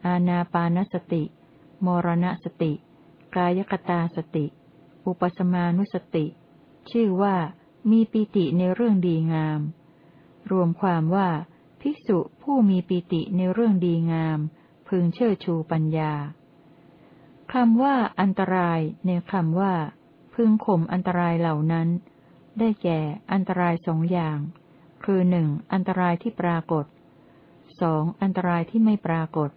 อาณาปานสติ มรณสติ กายกตาสติ อุปสมานุสติ ชื่อว่ามีปิติในเรื่องดีงาม รวมความว่าภิกษุผู้มีปิติในเรื่องดีงาม พึงเชิดชูปัญญาคำว่าอันตรายในคำว่า พึงข่มอันตรายเหล่านั้น ได้แก่อันตรายสองอย่าง คือหนึ่งอันตรายที่ปรากฏสองอันตรายที่ไม่ปรากฏ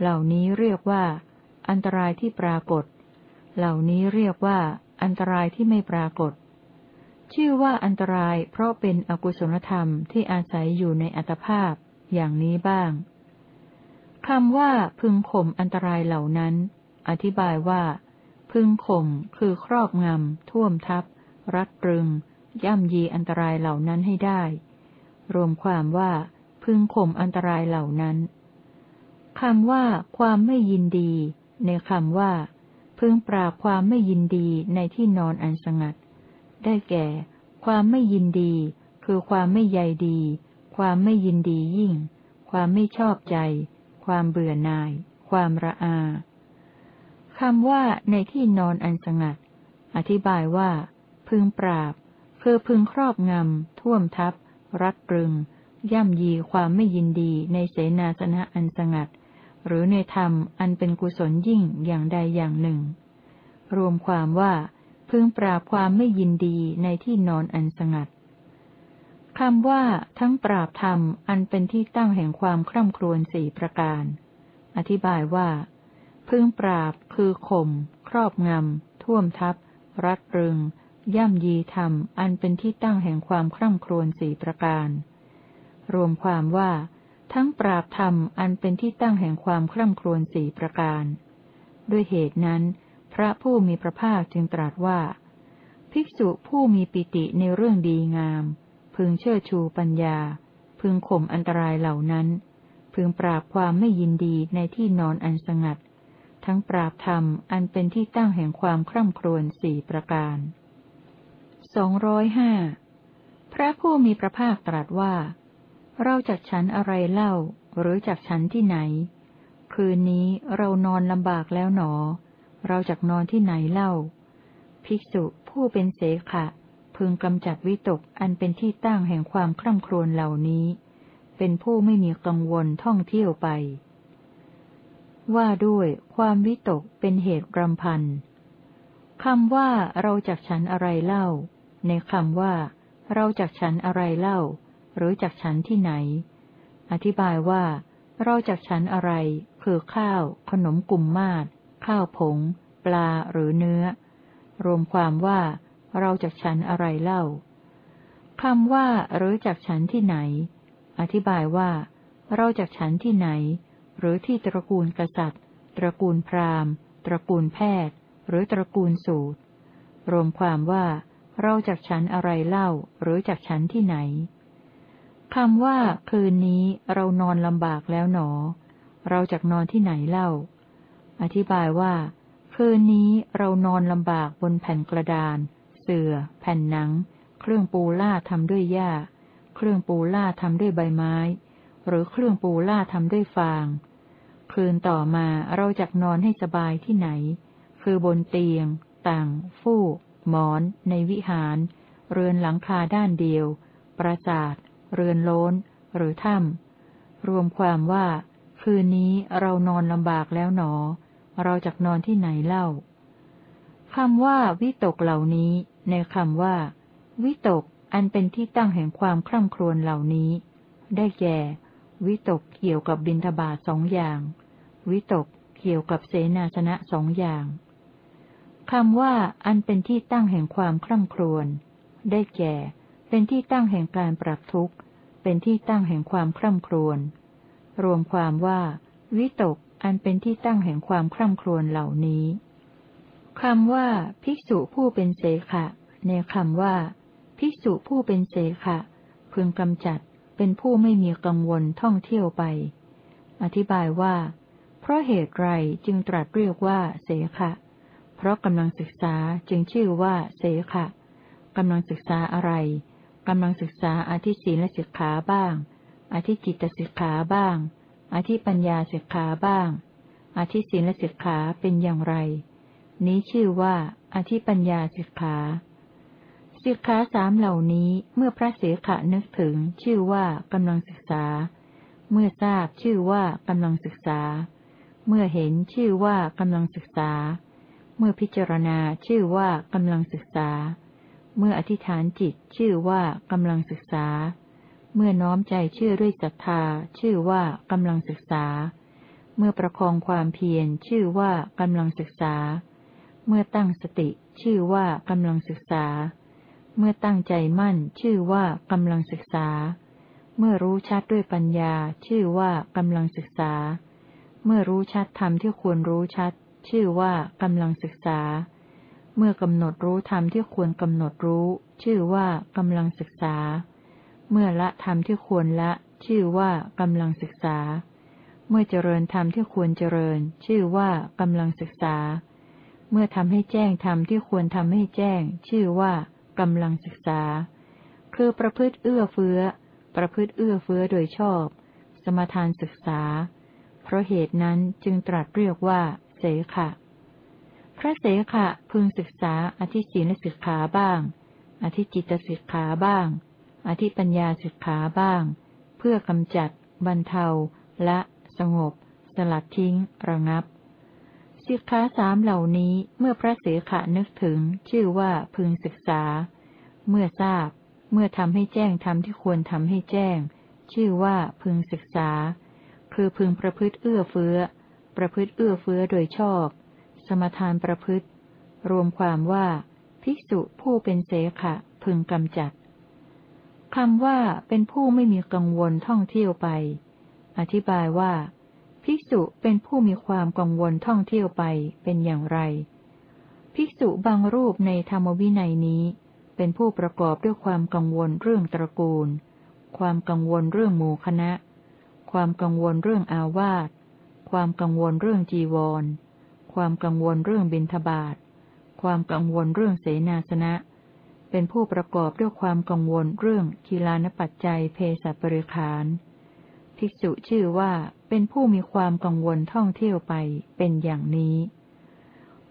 เหล่านี้เรียกว่า อันตรายที่ปรากฏ เหล่านี้เรียกว่า อันตรายที่ไม่ปรากฏ ชื่อว่าอันตรายเพราะเป็นอกุศลธรรมที่อาศัยอยู่ในอัตภาพอย่างนี้บ้างคำว่าพึงข่มอันตรายเหล่านั้น อธิบายว่า พึงข่มคือครอบงำท่วมทับ รัดรึง ย่ำยีอันตรายเหล่านั้นให้ได้ รวมความว่า พึงข่มอันตรายเหล่านั้นคำว่า ความไม่ยินดี ในคำว่า พึงปราบความไม่ยินดีในที่นอนอันสงัด ได้แก่ ความไม่ยินดี คือความไม่ใยดี ความไม่ยินดียิ่ง ความไม่ชอบใจ ความเบื่อหน่าย ความระอาคำว่าในที่นอนอันสงัด อธิบายว่า พึงปราบ คือพึงครอบงำ ท่วมทับ รัดรึง ย่ำยีความไม่ยินดีในเสนาสนะอันสงัด หรือในธรรมอันเป็นกุศลยิ่งอย่างใดอย่างหนึ่ง รวมความว่าพึงปราบความไม่ยินดีในที่นอนอันสงัดคำว่าทั้งปราบธรรมอันเป็นที่ตั้งแห่งความคร่ำครวญสี่ประการ อธิบายว่า พึงปราบคือข่ม ครอบงำ ท่วมทับ รัดรึง ย่ำยีธรรมอันเป็นที่ตั้งแห่งความคร่ำครวญสี่ประการ รวมความว่า ทั้งปราบธรรมอันเป็นที่ตั้งแห่งความคร่ำครวญสี่ประการ ด้วยเหตุนั้น พระผู้มีพระภาคจึงตรัสว่า ภิกษุผู้มีปิติในเรื่องดีงาม พึงเชิดชูปัญญา พึงข่มอันตรายเหล่านั้น พึงปราบความไม่ยินดีในที่นอนอันสงัด ทั้งปราบธรรมอันเป็นที่ตั้งแห่งความคร่ำครวญสี่ประการสองร้อยห้าพระผู้มีพระภาคตรัสว่า เราจักฉันอะไรเล่า หรือจักฉันที่ไหน คืนนี้เรานอนลำบากแล้วหนอ เราจักนอนที่ไหนเล่า ภิกษุผู้เป็นเสขะ พึงกำจัดวิตกอันเป็นที่ตั้งแห่งความคร่ำครวญเหล่านี้ เป็นผู้ไม่มีกังวลท่องเที่ยวไป ว่าด้วยความวิตกเป็นเหตุรำพันคำว่าเราจักฉันอะไรเล่า ในคำว่า เราจักฉันอะไรเล่า หรือจักฉันที่ไหน อธิบายว่า เราจักฉันอะไร คือข้าว ขนมกลุ่มมาศข้าวผง ปลาหรือเนื้อ รวมความว่า เราจักฉันอะไรเล่าคำว่า หรือจักฉันที่ไหน อธิบายว่า เราจักฉันที่ไหน หรือที่ตระกูลกษัตริย์ ตระกูลพราหมณ์ ตระกูลแพทย์ หรือตระกูลสูตร รวมความว่า เราจักฉันอะไรเล่า หรือจักฉันที่ไหน คำว่า คืนนี้เรานอนลำบากแล้วหนอ เราจักนอนที่ไหนเล่า อธิบายว่า คืนนี้เรานอนลำบากบนแผ่นกระดาน เสื่อ แผ่นหนัง เครื่องปูล่าทำด้วยหญ้า เครื่องปูล่าทำด้วยใบไม้ หรือเครื่องปูล่าทำด้วยฟาง คืนต่อมาเราจักนอนให้สบายที่ไหน คือบนเตียง ต่าง ฟูกหมอน ในวิหาร เรือนหลังคาด้านเดียว ปราสาท เรือนโลนหรือถ้ำรวมความว่า คืนนี้เรานอนลำบากแล้วหนอ เราจักนอนที่ไหนเล่าคำว่า วิตกเหล่านี้ ในคำว่า วิตก อันเป็นที่ตั้งแห่งความคร่ำครวญเหล่านี้ ได้แก่ วิตกเกี่ยวกับบินทบาทสองอย่าง วิตกเกี่ยวกับเสนาสนะสองอย่างคำว่า อันเป็นที่ตั้งแห่งความคร่ำครวญได้แก่ เป็นที่ตั้งแห่งการปรับทุกข์ เป็นที่ตั้งแห่งความคร่ำครวญ รวมความว่า วิตกอันเป็นที่ตั้งแห่งความคร่ำครวญเหล่านี้คำว่า ภิกษุผู้เป็นเสขะ ในคำว่า ภิกษุผู้เป็นเสขะ พึงกำจัดเป็นผู้ไม่มีกังวลท่องเที่ยวไป อธิบายว่า เพราะเหตุไรจึงตรัสเรียกว่า เสขะ เพราะกำลังศึกษาจึงชื่อว่า เสขะกำลังศึกษาอะไร กำลังศึกษาอธิศีลสิกขาบ้าง อธิจิตสิกขาบ้าง อธิปัญญาสิกขาบ้าง อธิศีลสิกขาเป็นอย่างไร นี้ชื่อว่า อธิปัญญาสิกขาสิกขาสามเหล่านี้เมื่อพระเสขะนึกถึงชื่อว่ากำลังศึกษา เมื่อทราบชื่อว่ากำลังศึกษา เมื่อเห็นชื่อว่ากำลังศึกษา เมื่อพิจารณาชื่อว่ากำลังศึกษา เมื่ออธิษฐานจิตชื่อว่ากำลังศึกษา เมื่อน้อมใจเชื่อด้วยศรัทธา ชื่อว่ากำลังศึกษา เมื่อประคองความเพียรชื่อว่ากำลังศึกษา เมื่อตั้งสติ ชื่อว่ากำลังศึกษา เมื่อตั้งใจมั่น ชื่อว่ากำลังศึกษา เมื่อรู้ชัดด้วยปัญญา ชื่อว่ากำลังศึกษา เมื่อรู้ชัดธรรมที่ควรรู้ชัด ชื่อว่ากำลังศึกษา เมื่อกำหนดรู้ธรรมที่ควรกำหนดรู้ ชื่อว่ากำลังศึกษา เมื่อละธรรมที่ควรละ ชื่อว่ากำลังศึกษา เมื่อเจริญธรรมที่ควรเจริญ ชื่อว่ากำลังศึกษา เมื่อทำให้แจ้งธรรมที่ควรทำให้แจ้ง ชื่อว่ากำลังศึกษา คือประพฤติเอื้อเฟื้อ ประพฤติเอื้อเฟื้อโดยชอบ สมทานศึกษา เพราะเหตุนั้นจึงตรัสเรียกว่า เสขะ ระเสขะพึงศึกษาอธิศีลสิกขาบ้าง อธิจิตสิกขาบ้าง อธิปัญญาสิกขาบ้าง เพื่อกำจัด บรรเทา ละ สงบ สลัดทิ้ง ระงับสิกขาสามเหล่านี้เมื่อพระเสขะนึกถึง ชื่อว่าพึงศึกษา เมื่อทราบ เมื่อทำให้แจ้งทำที่ควรทำให้แจ้ง ชื่อว่าพึงศึกษา คือพึงประพฤติเอื้อเฟื้อ ประพฤติเอื้อเฟื้อโดยชอบ สมทานประพฤติ รวมความว่า ภิกษุผู้เป็นเสขะพึงกำจัดคำว่าเป็นผู้ไม่มีกังวลท่องเที่ยวไป อธิบายว่า ภิกษุเป็นผู้มีความกังวลท่องเที่ยวไปเป็นอย่างไร ภิกษุบางรูปในธรรมวินัยนี้ เป็นผู้ประกอบด้วยความกังวลเรื่องตระกูล ความกังวลเรื่องหมู่คณะ ความกังวลเรื่องอาวาสความกังวลเรื่องจีวร ความกังวลเรื่องบิณฑบาตความกังวลเรื่องเสนาสนะ เป็นผู้ประกอบด้วยความกังวลเรื่องกีฬานปัจจัยเพศบริขารภิกษุชื่อว่าเป็นผู้มีความกังวลท่องเที่ยวไปเป็นอย่างนี้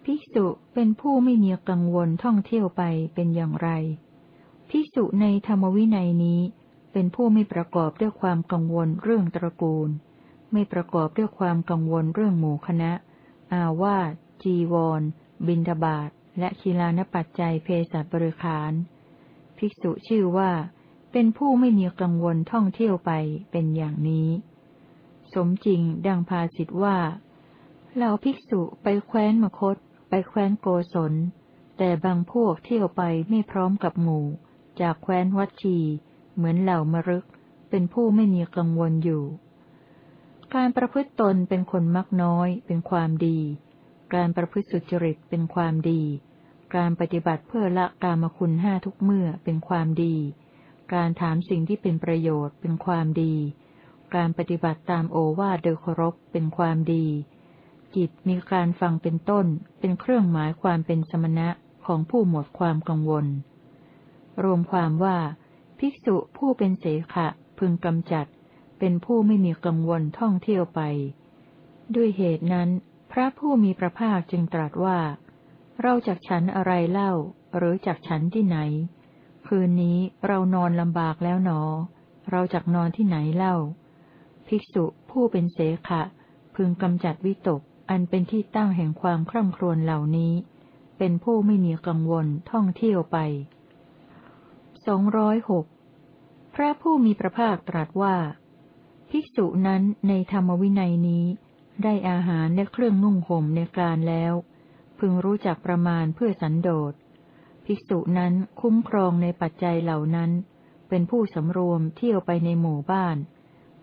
ภิกษุเป็นผู้ไม่มีกังวลท่องเที่ยวไปเป็นอย่างไร ภิกษุในธรรมวินัยนี้ เป็นผู้ไม่ประกอบด้วยความกังวลเรื่องตระกูล ไม่ประกอบด้วยความกังวลเรื่องหมู่คณะ อาวาสจีวร บินทบาทและคีลานปัจจัยเพศบริขาร ภิกษุชื่อว่า เป็นผู้ไม่มีกังวลท่องเที่ยวไปเป็นอย่างนี้ สมจริงดังภาสิทว่าเหล่าภิกษุไปแคว้นมคต ไปแคว้นโกศล แต่บางพวกเที่ยวไปไม่พร้อมกับหมู่ จากแคว้นวัดชี เหมือนเหล่ามรึก เป็นผู้ไม่มีกังวลอยู่ การประพฤติตนเป็นคนมักน้อย เป็นความดี การประพฤติสุจริตเป็นความดี การปฏิบัติเพื่อละกามคุณห้าทุกเมื่อเป็นความดี การถามสิ่งที่เป็นประโยชน์เป็นความดี การปฏิบัติตามโอวาทโดยเคารพเป็นความดี จิตมีการฟังเป็นต้น เป็นเครื่องหมายความเป็นสมณะของผู้หมดความกังวล รวมความว่า ภิกษุผู้เป็นเสขะพึงกำจัด เป็นผู้ไม่มีกังวลท่องเที่ยวไป ด้วยเหตุนั้น พระผู้มีพระภาคจึงตรัสว่า เราจากฉันอะไรเล่า หรือจากฉันที่ไหน คืนนี้เรานอนลำบากแล้วหนอ เราจักนอนที่ไหนเล่า ภิกษุผู้เป็นเสขะ พึงกำจัดวิตก อันเป็นที่ตั้งแห่งความคร่ำครวญเหล่านี้ เป็นผู้ไม่มีกังวลท่องเที่ยวไปสองร้อยหกพระผู้มีพระภาคตรัสว่า ภิกษุนั้นในธรรมวินัยนี้ ได้อาหารและเครื่องนุ่งห่มในการแล้ว พึงรู้จักประมาณเพื่อสันโดษ ภิกษุนั้นคุ้มครองในปัจจัยเหล่านั้น เป็นผู้สำรวมเที่ยวไปในหมู่บ้าน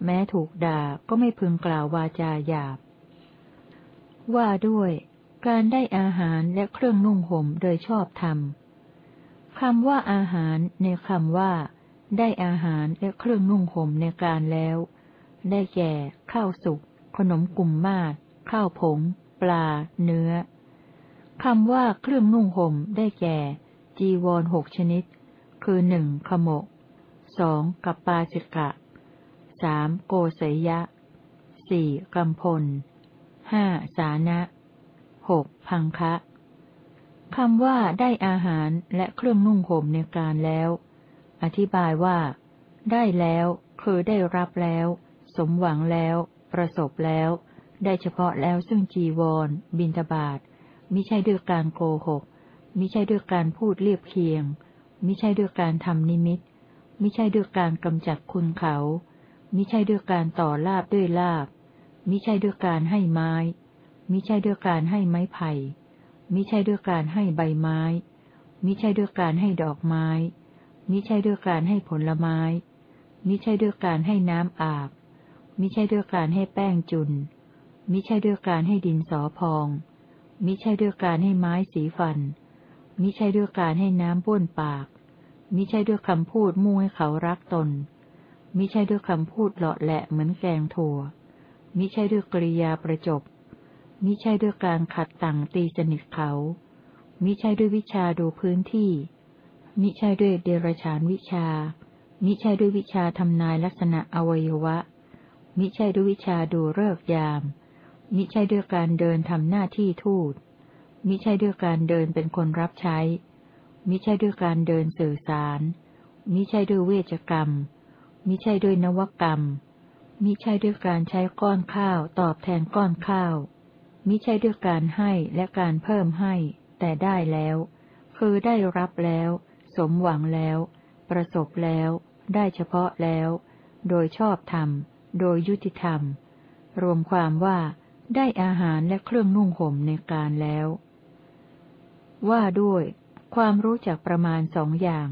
แม้ถูกด่าก็ไม่พึงกล่าววาจาหยาบ ว่าด้วยการได้อาหารและเครื่องนุ่งห่มโดยชอบธรรมคำว่าอาหารในคำว่า ได้อาหารและเครื่องนุ่งห่มในการแล้ว ได้แก่ ข้าวสุก ขนมกุมมาศข้าวผง ปลา เนื้อคำว่าเครื่องนุ่งห่มได้แก่ จีวรหกชนิด คือหนึ่งขมกสองกัปปาสิกะสามโกเสยะสี่กัมพลห้าสานะหกพังคะคำว่าได้อาหารและเครื่องนุ่งห่มในการแล้ว อธิบายว่า ได้แล้ว คือได้รับแล้ว สมหวังแล้ว ประสบแล้ว ได้เฉพาะแล้วซึ่งจีวร บินตบาทมิใช่ด้วยการโกหก มิใช่ด้วยการพูดเรียบเคียง มิใช่ด้วยการทำนิมิต มิใช่ด้วยการกำจัดคุณเขา มิใช่ด้วยการต่อลาบด้วยลาบ มิใช่ด้วยการให้ไม้ มิใช่ด้วยการให้ไม้ไผ่ มิใช่ด้วยการให้ใบไม้ มิใช่ด้วยการให้ดอกไม้ มิใช่ด้วยการให้ผลไม้ มิใช่ด้วยการให้น้ำอาบ มิใช่ด้วยการให้แป้งจุน มิใช่ด้วยการให้ดินสอพอง มิใช่ด้วยการให้ไม้สีฟัน มิใช่ด้วยการให้น้ำบ้วนปาก มิใช่ด้วยคำพูดมุ่งให้เขารักตน มิใช่ด้วยคำพูดเลาะแหละเหมือนแกงถั่ว มิใช่ด้วยกริยาประจบ มิใช่ด้วยการขัดต่างตีสนิทเขา มิใช่ด้วยวิชาดูพื้นที่ มิใช่ด้วยเดรฉานวิชา มิใช่ด้วยวิชาทำนายลักษณะอวัยวะ มิใช่ด้วยวิชาดูเลิกยาม มิใช่ด้วยการเดินทำหน้าที่ทูต มิใช่ด้วยการเดินเป็นคนรับใช้ มิใช่ด้วยการเดินสื่อสาร มิใช่ด้วยเวชกรรม มิใช่ด้วยนวกรรม มิใช่ด้วยการใช้ก้อนข้าวตอบแทนก้อนข้าว มิใช่ด้วยการให้และการเพิ่มให้ แต่ได้แล้ว คือได้รับแล้ว สมหวังแล้ว ประสบแล้ว ได้เฉพาะแล้ว โดยชอบธรรม โดยยุติธรรม รวมความว่าได้อาหารและเครื่องนุ่งห่มในการแล้ว ว่าด้วย ความรู้จักประมาณสองอย่าง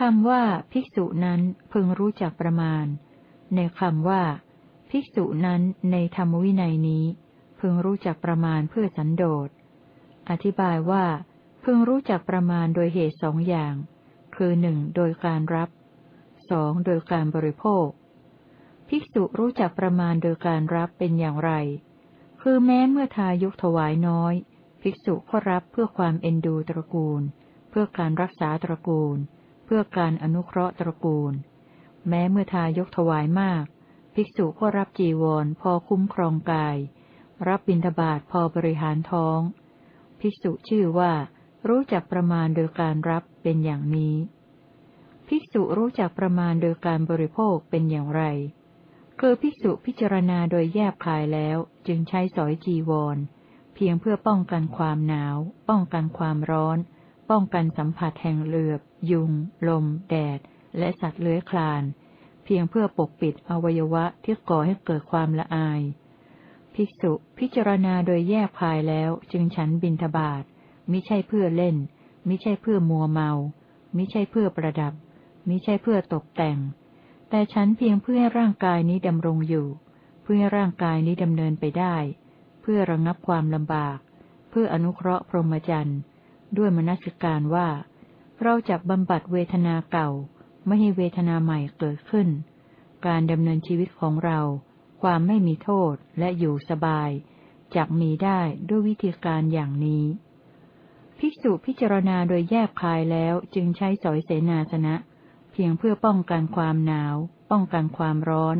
คำว่า ภิกษุนั้นพึงรู้จักประมาณ ในคำว่า ภิกษุนั้นในธรรมวินัยนี้ พึงรู้จักประมาณเพื่อสันโดษ อธิบายว่า พึงรู้จักประมาณโดยเหตุสองอย่าง คือหนึ่งโดยการรับสองโดยการบริโภค ภิกษุรู้จักประมาณโดยการรับเป็นอย่างไร คือแม้เมื่อทายกถวายน้อย ภิกษุก็รับเพื่อความเอ็นดูตระกูล เพื่อการรักษาตระกูล เพื่อการอนุเคราะห์ตระกูล แม้เมื่อทายกถวายมาก ภิกษุก็รับจีวรพอคุ้มครองกาย รับบิณฑบาตพอบริหารท้อง ภิกษุชื่อว่า รู้จักประมาณโดยการรับเป็นอย่างนี้ภิกษุรู้จักประมาณโดยการบริโภคเป็นอย่างไร คือภิกษุพิจารณาโดยแยบคายแล้ว จึงใช้สอยจีวร เพียงเพื่อป้องกันความหนาว ป้องกันความร้อน ป้องกันสัมผัสแห่งเหลือบ ยุง ลม แดด และสัตว์เลื้อยคลาน เพียงเพื่อปกปิดอวัยวะที่ก่อให้เกิดความละอาย ภิกษุพิจารณาโดยแยกภายแล้วจึงฉันบินทบาทมิใช่เพื่อเล่น มิใช่เพื่อมัวเมา มิใช่เพื่อประดับ มิใช่เพื่อตกแต่ง แต่ฉันเพียงเพื่อให้ร่างกายนี้ดำรงอยู่ เพื่อให้ร่างกายนี้ดำเนินไปได้ เพื่อระงับความลำบาก เพื่ออนุเคราะห์พรหมจรรย์ด้วยมนสิการว่า เราจะบำบัดเวทนาเก่า ไม่ให้เวทนาใหม่เกิดขึ้น การดำเนินชีวิตของเรา ความไม่มีโทษและอยู่สบายจักมีได้ด้วยวิธีการอย่างนี้ ภิกษุพิจารณาโดยแยบคายแล้วจึงใช้สอยเสนาสนะ เพียงเพื่อป้องกันความหนาว ป้องกันความร้อน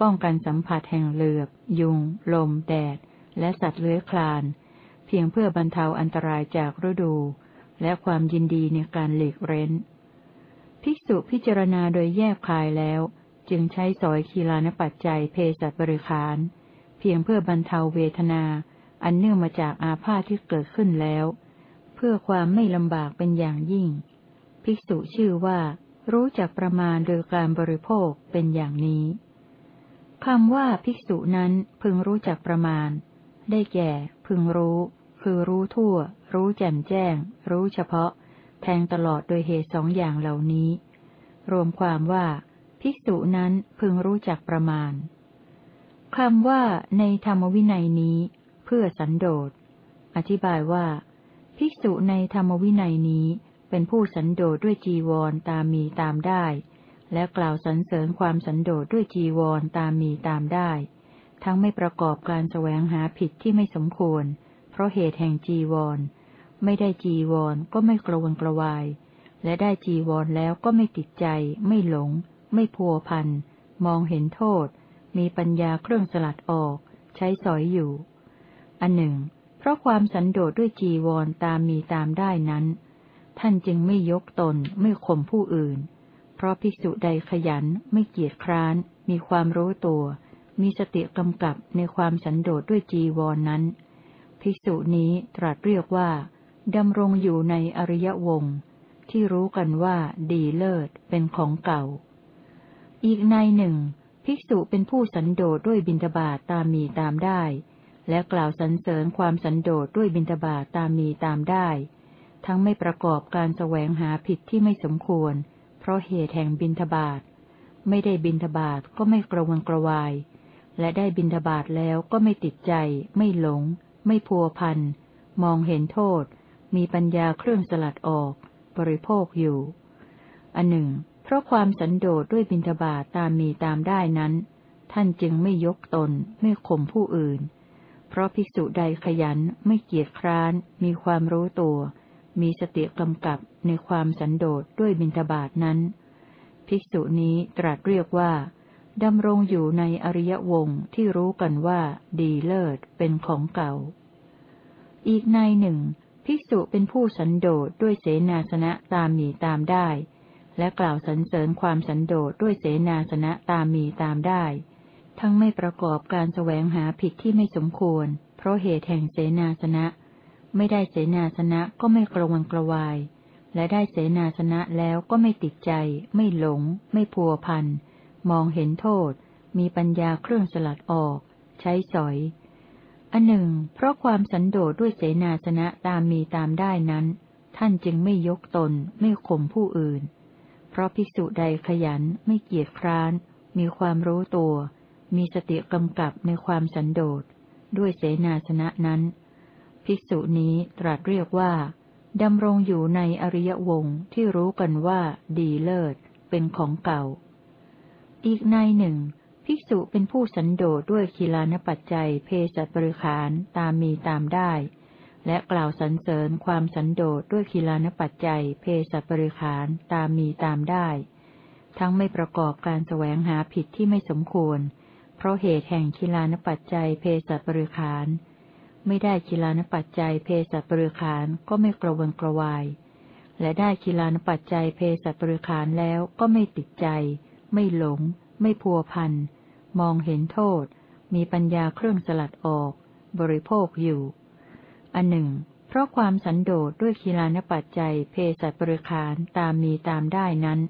ป้องกันสัมผัสแห่งเหลือบ ยุง ลม แดด และสัตว์เลื้อยคลาน เพียงเพื่อบรรเทาอันตรายจากฤดู และความยินดีในการหลีกเร้น ภิกษุพิจารณาโดยแยบคายแล้ว จึงใช้สอยคีลานปัจจัยเพศัตบริขาร เพียงเพื่อบรรเทาเวทนา อันเนื่องมาจากอาพาธที่เกิดขึ้นแล้ว เพื่อความไม่ลำบากเป็นอย่างยิ่ง ภิกษุชื่อว่า รู้จักประมาณโดยการบริโภคเป็นอย่างนี้คำว่าภิกษุนั้นพึงรู้จักประมาณ ได้แก่ พึงรู้ คือรู้ทั่ว รู้แจ่มแจ้ง รู้เฉพาะ แทงตลอดโดยเหตุสองอย่างเหล่านี้ รวมความว่า ภิกษุนั้นพึงรู้จักประมาณคำว่าในธรรมวินัยนี้ เพื่อสันโดษ อธิบายว่า ภิกษุในธรรมวินัยนี้ เป็นผู้สันโดษด้วยจีวรตามมีตามได้ และกล่าวสรรเสริญความสันโดษด้วยจีวรตามมีตามได้ ทั้งไม่ประกอบการแสวงหาผิดที่ไม่สมควร เพราะเหตุแห่งจีวร ไม่ได้จีวรก็ไม่กระวนกระวาย และได้จีวรแล้วก็ไม่ติดใจ ไม่หลง ไม่พัวพันมองเห็นโทษ มีปัญญาเครื่องสลัดออก ใช้สอยอยู่ อันหนึ่ง เพราะความสันโดษด้วยจีวรตามมีตามได้นั้น ท่านจึงไม่ยกตนไม่ข่มผู้อื่น เพราะภิกษุใดขยันไม่เกียจคร้าน มีความรู้ตัว มีสติกำกับในความสันโดษด้วยจีวรนนั้น ภิกษุนี้ตรัสเรียกว่าดำรงอยู่ในอริยวงที่รู้กันว่าดีเลิศเป็นของเก่า อีกในหนึ่ง ภิกษุเป็นผู้สันโดษด้วยบิณฑบาตตามมีตามได้ และกล่าวสรรเสริญความสันโดษด้วยบิณฑบาตตามมีตามได้ ทั้งไม่ประกอบการแสวงหาผิดที่ไม่สมควร เพราะเหตุแห่งบิณฑบาตไม่ได้บิณฑบาตก็ไม่กระวนกระวาย และได้บิณฑบาตแล้วก็ไม่ติดใจ ไม่หลง ไม่พัวพัน มองเห็นโทษ มีปัญญาเครื่องสลัดออก บริโภคอยู่ อันหนึ่ง เพราะความสันโดษด้วยบิณฑบาตตามมีตามได้นั้น ท่านจึงไม่ยกตน ไม่ข่มผู้อื่น เพเพราะภิกษุใดขยันไม่เกียจคร้าน มีความรู้ตัว มีสติกำกับในความสันโดษด้วยบิณฑบาตนั้น ภิกษุนี้ตรัสเรียกว่าดำรงอยู่ในอริยวงที่รู้กันว่า ดีเลิศเป็นของเก่า อีกในหนึ่ง ภิกษุเป็นผู้สันโดษด้วยเสนาสนะตามมีตามได้ และกล่าวสรรเสริญความสันโดษด้วยเสนาสนะตามมีตามได้ ทั้งไม่ประกอบการแสวงหาผิดที่ไม่สมควร เพราะเหตุแห่งเสนาสนะ ไม่ได้เสนาสนะก็ไม่กระวนกระวาย และได้เสนาสนะแล้วก็ไม่ติดใจ ไม่หลง ไม่พัวพัน มองเห็นโทษ มีปัญญาเครื่องสลัดออก ใช้สอย อันหนึ่ง เพราะความสันโดษด้วยเสนาสนะตามมีตามได้นั้น ท่านจึงไม่ยกตน ไม่ข่มผู้อื่น เพราะภิกษุใดขยันไม่เกียจคร้าน มีความรู้ตัว มีสติกำกับในความสันโดษด้วยเสนาสนะนั้น ภิกษุนี้ตรัสเรียกว่าดำรงอยู่ในอริยวงที่รู้กันว่าดีเลิศ เป็นของเก่า อีกในหนึ่ง ภิกษุเป็นผู้สันโดษด้วยคีลานปัจจัยเพศบริขารตามมีตามได้ และกล่าวสรรเสริญความสันโดษด้วยคีลานปัจจัยเพศบริขารตามมีตามได้ ทั้งไม่ประกอบการแสวงหาผิดที่ไม่สมควร เพราะเหตุแห่งคีลานปัจจัยเพศบริขาร ไม่ได้คีลานปัจจัยเพศบริขารก็ไม่กระวนกระวาย และได้คีลานปัจจัยเพศบริขารแล้วก็ไม่ติดใจ ไม่หลง ไม่พัวพัน มองเห็นโทษ มีปัญญาเครื่องสลัดออก บริโภคอยู่ อันหนึ่ง เพราะความสันโดษด้วยคีลานปัจจัยเพศบริขารตามมีตามได้นั้น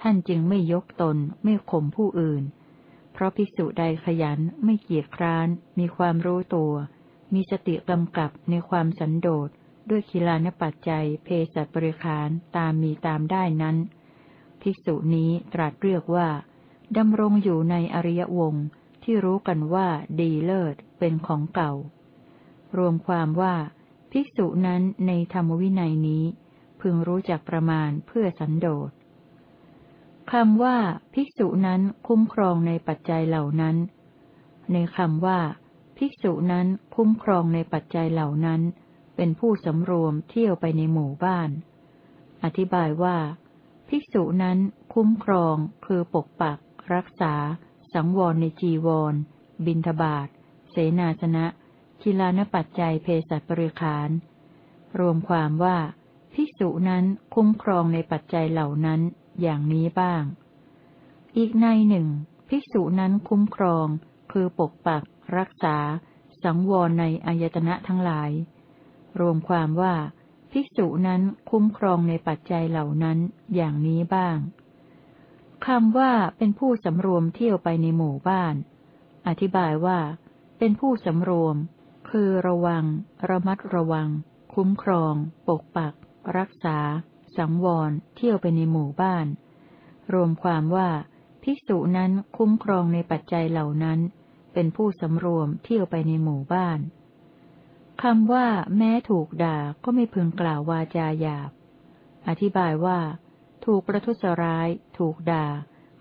ท่านจึงไม่ยกตนไม่ข่มผู้อื่น เพราะภิกษุใดขยันไม่เกียจคร้าน มีความรู้ตัว มีสติกำกับในความสันโดษด้วยคีลานปัจจัย เพศบริขารตามมีตามได้นั้น ภิกษุนี้ตรัสเรียกว่าดำรงอยู่ในอริยวงที่รู้กันว่าดีเลิศเป็นของเก่า รวมความว่า ภิกษุนั้นในธรรมวินัยนี้ พึงรู้จักประมาณเพื่อสันโดษคำว่า ภิกษุนั้นคุ้มครองในปัจจัยเหล่านั้น ในคำว่า ภิกษุนั้นคุ้มครองในปัจจัยเหล่านั้น เป็นผู้สำรวมเที่ยวไปในหมู่บ้าน อธิบายว่า ภิกษุนั้นคุ้มครองคือปกปัก รักษา สังวรในจีวร บินทบาทเสนาสนะกิลานปัจจัยเพศัตบริขาร รวมความว่า ภิกษุนั้นคุ้มครองในปัจจัยเหล่านั้นอย่างนี้บ้าง อีกในหนึ่ง ภิกษุนั้นคุ้มครอง คือปกปัก รักษา สังวรในอายตนะทั้งหลาย รวมความว่า ภิกษุนั้นคุ้มครองในปัจจัยเหล่านั้นอย่างนี้บ้างคำว่าเป็นผู้สำรวมเที่ยวไปในหมู่บ้าน อธิบายว่า เป็นผู้สำรวม คือระวัง ระมัดระวัง คุ้มครอง ปกปัก รักษา สังวร เที่ยวไปในหมู่บ้าน รวมความว่า ภิกษุนั้นคุ้มครองในปัจจัยเหล่านั้น เป็นผู้สำรวมเที่ยวไปในหมู่บ้านคำว่า แม้ถูกด่าก็ไม่พึงกล่าววาจาหยาบ อธิบายว่า ถูกประทุษร้าย ถูกด่า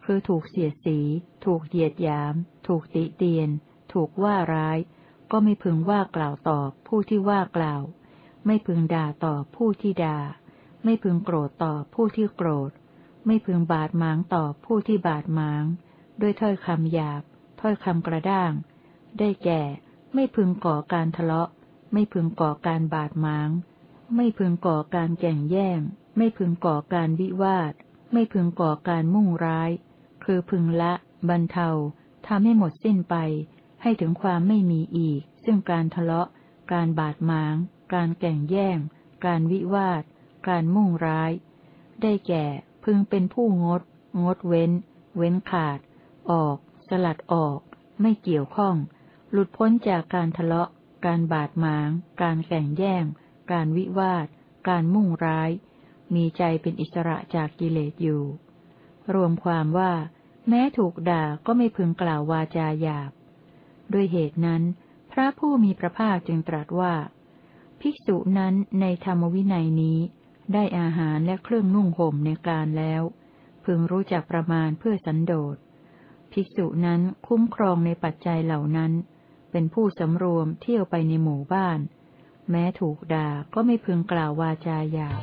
คือถูกเสียดสี ถูกเหยียดหยาม ถูกติเตียน ถูกว่าร้าย ก็ไม่พึงว่ากล่าวตอบผู้ที่ว่ากล่าว ไม่พึงด่าตอบผู้ที่ด่า ไม่พึงโกรธตอบผู้ที่โกรธ ไม่พึงบาดหมางตอบผู้ที่บาดหมาง ด้วยถ้อยคำหยาบ ถ้อยคำกระด้าง ได้แก่ ไม่พึงก่อการทะเลาะ ไม่พึงก่อการบาดหมาง ไม่พึงก่อการแก่งแย่ง ไม่พึงก่อการวิวาท ไม่พึงก่อการมุ่งร้าย คือพึงละ บรรเทาทำให้หมดสิ้นไป ให้ถึงความไม่มีอีก ซึ่งการทะเลาะ การบาดหมาง การแก่งแย่ง การวิวาท การมุ่งร้าย ได้แก่ พึงเป็นผู้งด งดเว้น เว้นขาด ออก สลัดออก ไม่เกี่ยวข้อง หลุดพ้นจากการทะเลาะ การบาดหมาง การแข่งแย่ง การวิวาท การมุ่งร้าย มีใจเป็นอิสระจากกิเลสอยู่ รวมความว่า แม้ถูกด่าก็ไม่พึงกล่าววาจาหยาบ ด้วยเหตุนั้น พระผู้มีพระภาคจึงตรัสว่า ภิกษุนั้นในธรรมวินัยนี้ได้อาหารและเครื่องนุ่งห่มในการแล้ว พึงรู้จักประมาณเพื่อสันโดษ ภิกษุนั้นคุ้มครองในปัจจัยเหล่านั้น เป็นผู้สำรวมเที่ยวไปในหมู่บ้าน แม้ถูกด่าก็ไม่พึงกล่าววาจาหยาบ